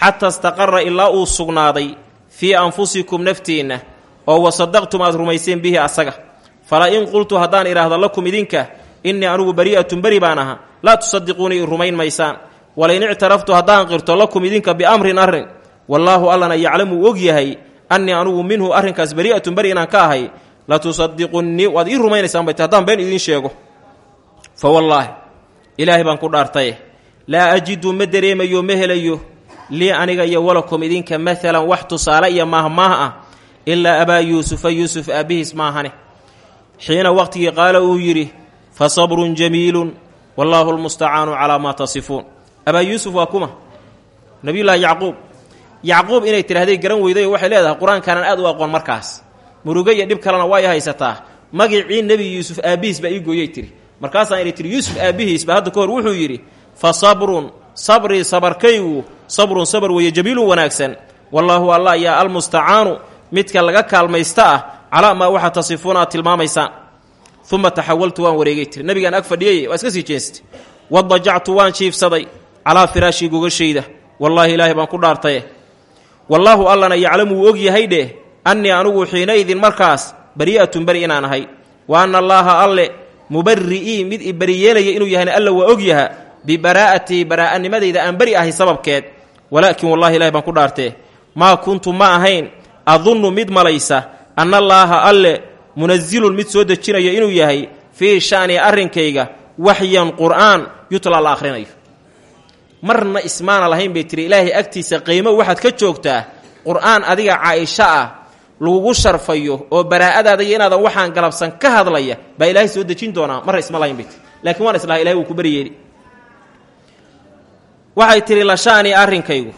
Xataa istaqara ilaa uu sugnaaday fii anfusikum naftiinna oo wasadaqtum aad rumayseen bihi asaga. Fala in qultu haddaan idhaahdo lakum idinka innii anugu bari'atun beri baan aha laa tusadiquunii i rumayn maysaan walain ictaraftu haddaan qirto lakum idinka biamrin arrin. Wallaahu allana yaclamu og yahay anugu minhu arrinkaas bari'atun beri inaan ka ahay. La tusadiqunnii waad ii rumaynaysaan bay ti haddaan been idiin sheego. Fa wallaahi ilaahay baan ku dhaartaye laa ajidu ma dareemayo ma helayo. Lii aniga iyo walakum idinka maalan wax tusaale iyo maahmaah ah. Ilaa abaa yuusufa yuusuf aabbihiis maahane. Xiina waqtigii qaala uu yidhi fa sabrun jamiilun wallaahu lmustacaanu calaa maa tasifuun abaa yuusuf waa kuma nabiyullaahi yacquub yacquub inay tidhahday garan weyday waxay leedahay qur'aankaanaan aad u aqoon markaas murugo iyo dhib kalena way haysataa magicii nebi yuusuf aabbihiis baa ii gooyay tiri markaasaan idhi tiri yuusuf aabbihiisba hadda ka hor wuxuu yidhi fa sabrun sabrii sabarkaygu sabrun sabar weeye jamiilun wanaagsan wallaahu allah yaa almustacaanu midka laga kaalmaysta ah calaa maa waxa tasifuuna aad tilmaamaysaan uma taxawaltu waan wareegay nabigaan ag fadhiyay waa iska sii jeestay wadajactu waan jiifsaday calaa firaashii gogashayda wallaahi ilaahay baan ku dhaartaye wallaahu allana yaclamu wuu og yahay dheh annii anugu xiinaydin markaas bari'atun beri inaan ahay wa anna allaaha alle mubari'ii mid i beri yeelaya inuu yahayna alla waa og yaha bibaraa'atii baraa'animadayda aan beri ahay sababkeed walaakin wallahi ilahay baan ku dhaartee maa kuntu ma ahayn adunnu mid malaysa annallaaha alle munasilun mid soo dejinaya inuu yahay fii sha'ni arrinkayga waxyan qur'aan yutla la akhrinayo. Marna ismaana lahayn bay tiri ilaahay agtiisa qiimo waxaad ka joogtaa? Qur'aan adiga caaisho ah lagugu sharfayo oo baraa'adaada iyo inaadan waxaan galabsan ka hadlaya baa ilaahay soo dejin doonaa? Marna isma lahayn bay tiri waan islaha ilahay wuu ku baryeeli waxay tidhi lashaanii arrinkaygu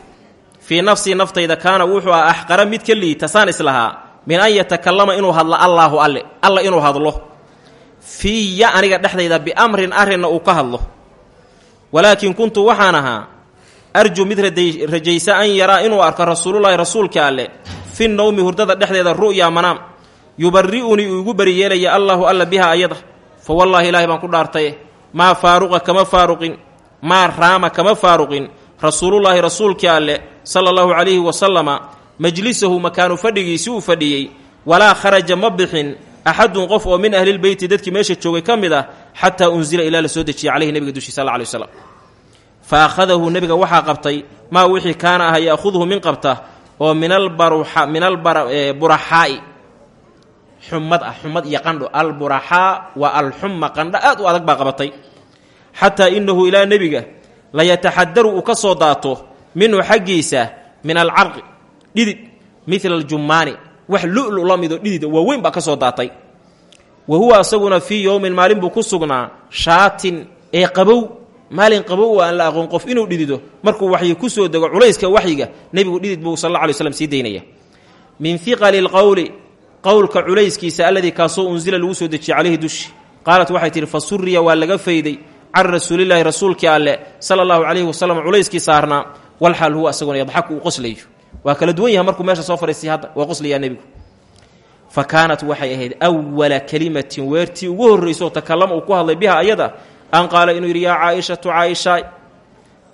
fii nafsii naftayda kaana wuxuu ah mid ka liita islahaa min an yatakallama inuu hadlo allaahu alle alla inuu hadlo fiiya aniga dhexdayda biamrin arrinna uu ka hadlo. Walaakin kuntu waxaan ahaa arju mid rajaysa an yaraa inuu arko rasuulullaahi rasuulka alle fi nowmi hurdada dhexdeeda ru'ya manaam yubari'unii uu igu beri yeelaya alla biha ayada. Fa wallaahi ilaahay baan ku dhaartaye maa faaruqa kama faaruqin maa raama kama faaruqin rasuulullaahi rasuulkii alle sala allahu calayhi wasalama majlisahu makaanu fadhigiisi uu fadhiyey walaa kharaja ma bixin axadun qof oo min ahlilbeyti dadkii meesha joogay ka mid ah xataa unsila ilaa la soo dejiyey caleyhi nebiga dushii sal alay waslam fa akhadahu nebiga waxaa qabtay maa wixii kaana aha ya'khuduhu min qabta oo min alburaxaa'i xumad ah xumad iyo qandho. Alburaxaa waa alxuma qandho aad u adag baa qabatay. Xataa innahu ilaa nebiga layataxadaru uu ka soo daato minhu xaggiisa min alcarqi dhidid midla aljummaani wax lu'lu la midoo dhidida waaweyn baa ka soo daatay. Wa huwa asaguna fii yowmin maalin buu ku sugnaa shaatin ee qabow. Maalin qabow aan la aqoon qof inuu dhidido. Markuu waxyi ku soo dego culayska waxyiga nebigu dhidid buu sal alla alay slam sii daynaya. Min hiqali lqowli qowlka culayskiisa alladii kaasoo unsila lagu soo dejiyey calayhi dushi. Qaalat waxay tidhi fa suriya waa laga fayday can rasuulilaahi rasuulkii alle sala allahu calayhi wasalam culayskii saarnaa walxaal huwa asaguna yadxaku uu waa kala duwan yahay markuu meesha soo fadhiistay hadda. Waa qoslayaa nebigu. Fa kaanat waxay ahayd awala kelimatin weertii ugu horrayso takallama uu ku hadlay biha ayada an qaala inuu yidhi yaa caaishatu caaishaay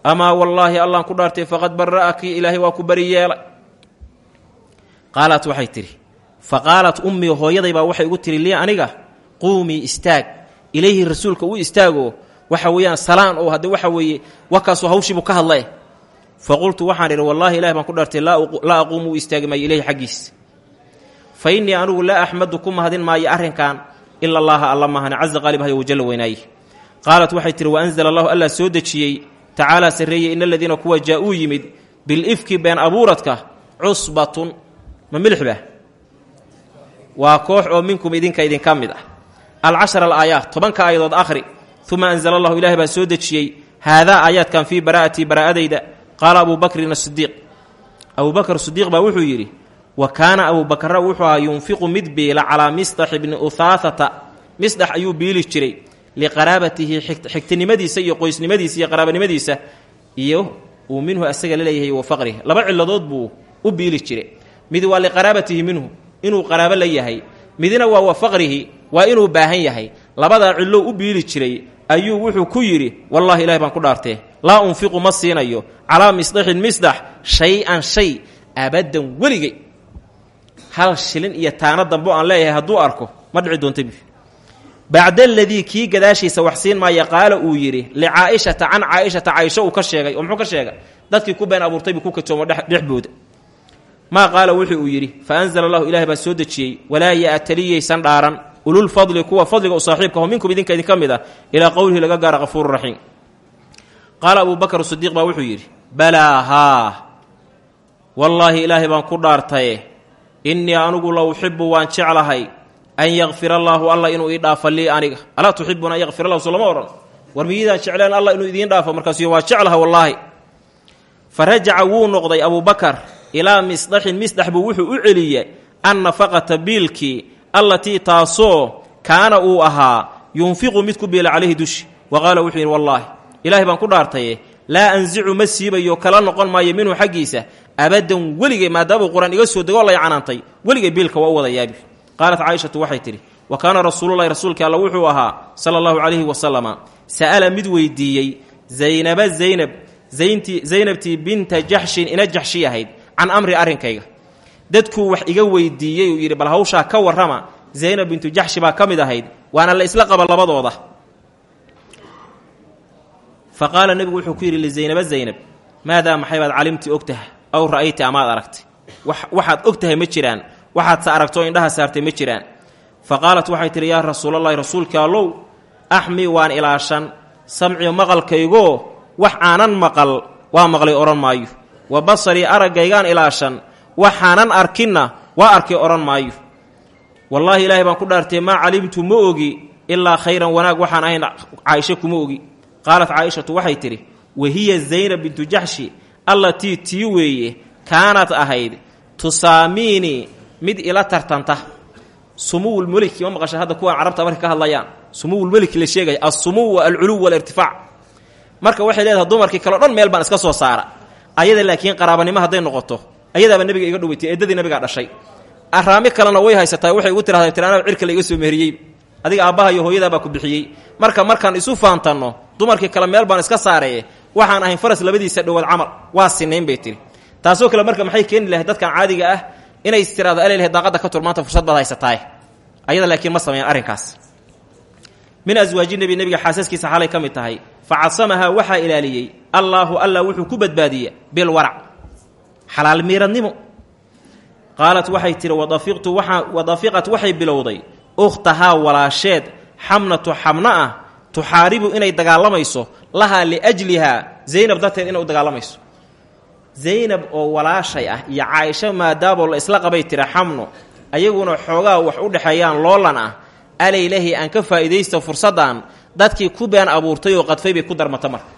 amaa wallaahi allaan ku dhaartay faqad bara'aki ilaahay waa ku bari yeelay. Qaalat waxay tidhi fa qaalat ummii hooyadaybaa waxay ugu tihi lii aniga quumii istaag. Ilayhi rasuulka u istaagoo waxa weeyaan salaan oo hadde waxa weeye wakaasoo hawshiibuu ka hadlay fa qultu waxaan idhi wallaahi ilahi baan ku dhaartay laa aquumu u istaagi maayo ilayhi xaggiis. Fa innii anugu laa axmadu ku mahadin maayo arrinkan ila allaaha alla mahane casa qaalibhayo wajalla weynaaye qaalat waxay tihi wa anzala allahu allaa soo dejiyey tacaalaa sarreeyey in aladiina kuwa jaa-uu yimid bilifki been abuuradka cusbatun ma milixba waa koox oo minkum idinka idinka mid ah. Alcashara alaayaat tobanka aayadood akhri uma anzala allahu ilaahay baa soo dejiyey haadaa aayaadkan fii baraa'atii baraa'adayda qaala abuu bakrin asidiiq abuu bakr sidiiq baa wuxuu yidhi wa kaana abuubakarra wuxuu ahaa yunfiqu mid biila calaa misdax ibni uhaahata misdax ayuu biili jiray liqaraabatihi xigtinimadiisa iyo qoysnimadiisa iyo qaraabanimadiisa iyo uu minhu asaga la leeyahay wa faqrihi. Laba ciladood buu u biili jiray. Mid waa liqaraabatihi minhu inuu qaraabo la yahay. Midna waa wa faqrihi waa inuu baahan yahay. Labadaa cillow u biili jiray ayuu wuxuu ku yidhi wallahi ilahi baan ku dhaartee laa unfiqu ma siinayo calaa misdaxin misdax shay-an shay abaddan weligay. Hal shilin iyo taano dambo aan leeyahay hadduu arko ma dhici doontabi bacda aladii kii gadaashiisa wax siin maaya qaala uu yidhi licaa'ishata can caaishata caaisho uu ka sheegay oo muxuu ka sheegay? Dadkii ku been abuurtay buu ku katoomo dhexbooda maa qaala wuxuu uu yidhi fa anzala allahu ilahay baa soo dejiyey walaa ya'taliyaysan dhaaran ululfadli kuwa fadliga u saaxiibka ho minkum idinka idinka mid ah ilaa qowlihi laga gaara qafuuru raxiim qaala abuu bakr sidiiq baa wuxuu yidhi balaa haa wallaahi ilaahay baan ku dhaartaye. Innii anugu la uxibu waan jeclahay an yakfir allaahu alla inuu ii dhaafo lii aniga. Alaa tuxibuna an yakfir allahu so lama odhan war miyidaan jecleen alla inuu idiin dhaafo? Markaasuy waa jeclaha wallaahi. Noqday abubakar ilaa misdaxin misdax wuxuu u celiyey an nafaqata biilkii allatii taasoo kaana uu ahaa yunfiqu mid ku biila calayhi dushi. Wa qaala wuxuu yidhi wallaahi ilaahay baan ku dhaartaye laa ansicu ma siibayo kala noqon maayo minhu xaggiisa. Abaddan weligay maadaamuu qur'aan iga soo degoo lay canaantay. Weligay biilka waa u wadayaabi qaalat caaishatu waxay tidhi wa kaana rasuululahi rasuulkii alla wuxuu ahaa sala allahu calayhi wasalama sa'ala mid weydiiyey zaynaba zaynab zayntii zaynabtii binta jaxshin ina jaxshi ahayd can amri arrinkayga dadkuu wax iga weydiiyey uu yidhi bal hawshaa ka warrama zaynab bintu jaxshi baa ka mid ahayd waana la isla qaba labadooda. Fa qaala nebigu wuxuu ku yidhi lizaynaba zaynab maadaa maxay baad calimti og tahay aw ra'ayti amaad aragtay? Waxaad og tahay ma jiraan. Waxaad sa aragtoo indhaha saartay ma jiraan. Fa qaalat waxay tidhi yaa rasuulallahi rasuulka allow axmi waan ilaashan. Samci maqalkaygoo wax aanan maqal waa maqlay odhan maayo. Wa basarii araggaygaan ilaashan waxaanan arkinna waa arkay odhan maayo. Wallaahi ilaahay baan ku dhaartay maa calimtu ma ogi ilaa khayran wanaag waxaan ahayn caaisho kuma ogi. Qaalat caaishatu waxay tidhi wahiya zaynab bintu jaxshi allatii tii weeye kaanad ahayd tusaamiinii mid ila tartanta. Sumuwulmelik ma maqasha hadda kuwan carabta markay ka hadlayaan. Sumuwulmelik la sheegaya alsumuw alculuw walirtifaac marka waxay leedahay dumarkii kaleo dhan meel baan iska soo saara. Ayada laakiin qaraabanimo hadday noqoto ayadaaba nabiga iga dhoweytay eedadii nabigaa dhashay. Araami kalena way haysataa waxay ugu tirahda tir anaa cirka la soo meheriyey. Adiga aabbaha iyo hooyadaabaa ku bixiyey. Marka markaan isu faantanno dumarkii kale meel baan iska saareye waxaan ahayn faras labadiisa dhowaad camal. Waa sinayn bay tiri. Kale marka maxay keeni lahayd dadkan caadiga ah inay istiraado alelh daaqadda ka tur fursad baad haysataay. Ayada laakiin ma sameeyaan arrinkaas. Min aswaaji nebi nebiga xaasaskiisa xalay ka mid tahay fa casamahaa waxaa ilaaliyey wuxuu ku badbaadiye bilwarac xalaal miiradnimo qaalat waxay tihi wadafiqat waxay bilowday. Ukhtahaa walaasheed xamnatu xamno ah tuxaaribu inay dagaalamayso lahaa liajlihaa zaynab darteed inay u dagaalamayso. Zaynab oo walaashay ah iyo caaisho maadaaboo la isla qabay tira xamno ayaguna xoogaa wax u dhexeeyaan loolan ah alaylahi aan ka faa'iidaysta fursaddan dadkii ku been abuurtay oo qadfay bay ku darmata marka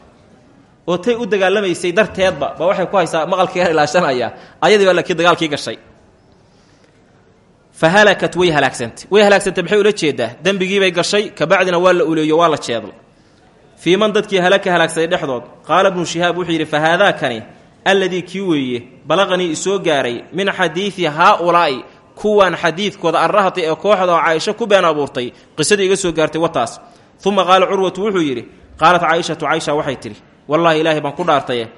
oo tay u dagaalamaysay darteedba ba waxay ku haysaa maqalkiiga ilaashanaya ayadii baa laakiin dagaalkii gashay. Fa halakat way halaagsantay. Way halaagsantay maxay ula jeedaa? Dembigiibay gashay kabacdina waa la uleeyo waa la jeedla fii man dadkii halaka halaagsaday dhexdood qaala bnu shihaab wuxuu yidhi fa haadaakani alladii kii weeye balaqanii isoo gaaray min xadiidi haa-ulaa'i kuwan xadiidkooda arrahati ee kooxda oo caaisho ku been abuurtay qisadii iga soo gaartay wataas. Uma qaala curwatu wuxuu yidhi qaalat caaishatu caaisha waxay tidhi wallaahi ilaahay baan ku dhaartaye.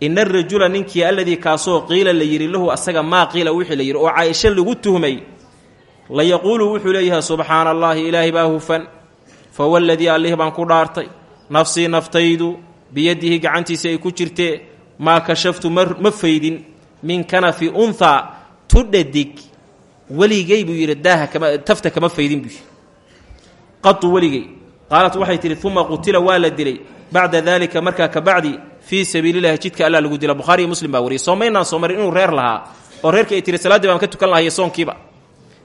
Ina arajula ninkii alladii kaasoo qiila la yidhi lahu asaga maa qiila wixii la yidhi oo caaisho lagu tuhmay. La yaquulu wuxuu leeyahay subxaana allaahi ilaahay baa hufan. Fa waladii allih baan ku dhaartay. Nafsii naftaydu biyadihi gacantiisa ay ku jirtee maa kashaftu ma faydin. Min kanafi unhaa tudhadig weligay buu yidhi daaha kama tafta kama faydin buu qatu weligay. Qaalat waxay tidhi uma qutila waa la dilay bacda daalika markaa ka bacdi fii sabiilillahi jidka alla lagu dila. Bukhaariyo muslim baa wariyay soo maynaan soo inuu reer lahaa oo reerkii ay tihi salaaddii baan ka tukan lahayo soonkiiba.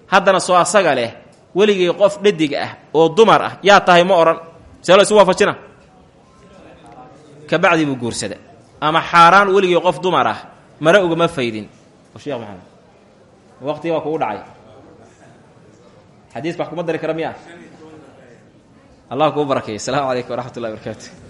Haddana soo asaga leh weligay qof dhadig ah oo dumar ah yaa tahay ma odhan see lo isu waafajina. Ka bacdi buu guursada ama xaaraan weligay qof dumar ah mare ugama faydin. Sheekh maxamed waqtiga waa kugu dhacay. Xadiiska wax kuma dari kara miya allah kuu barakeey asalaamu calaykum waraxmat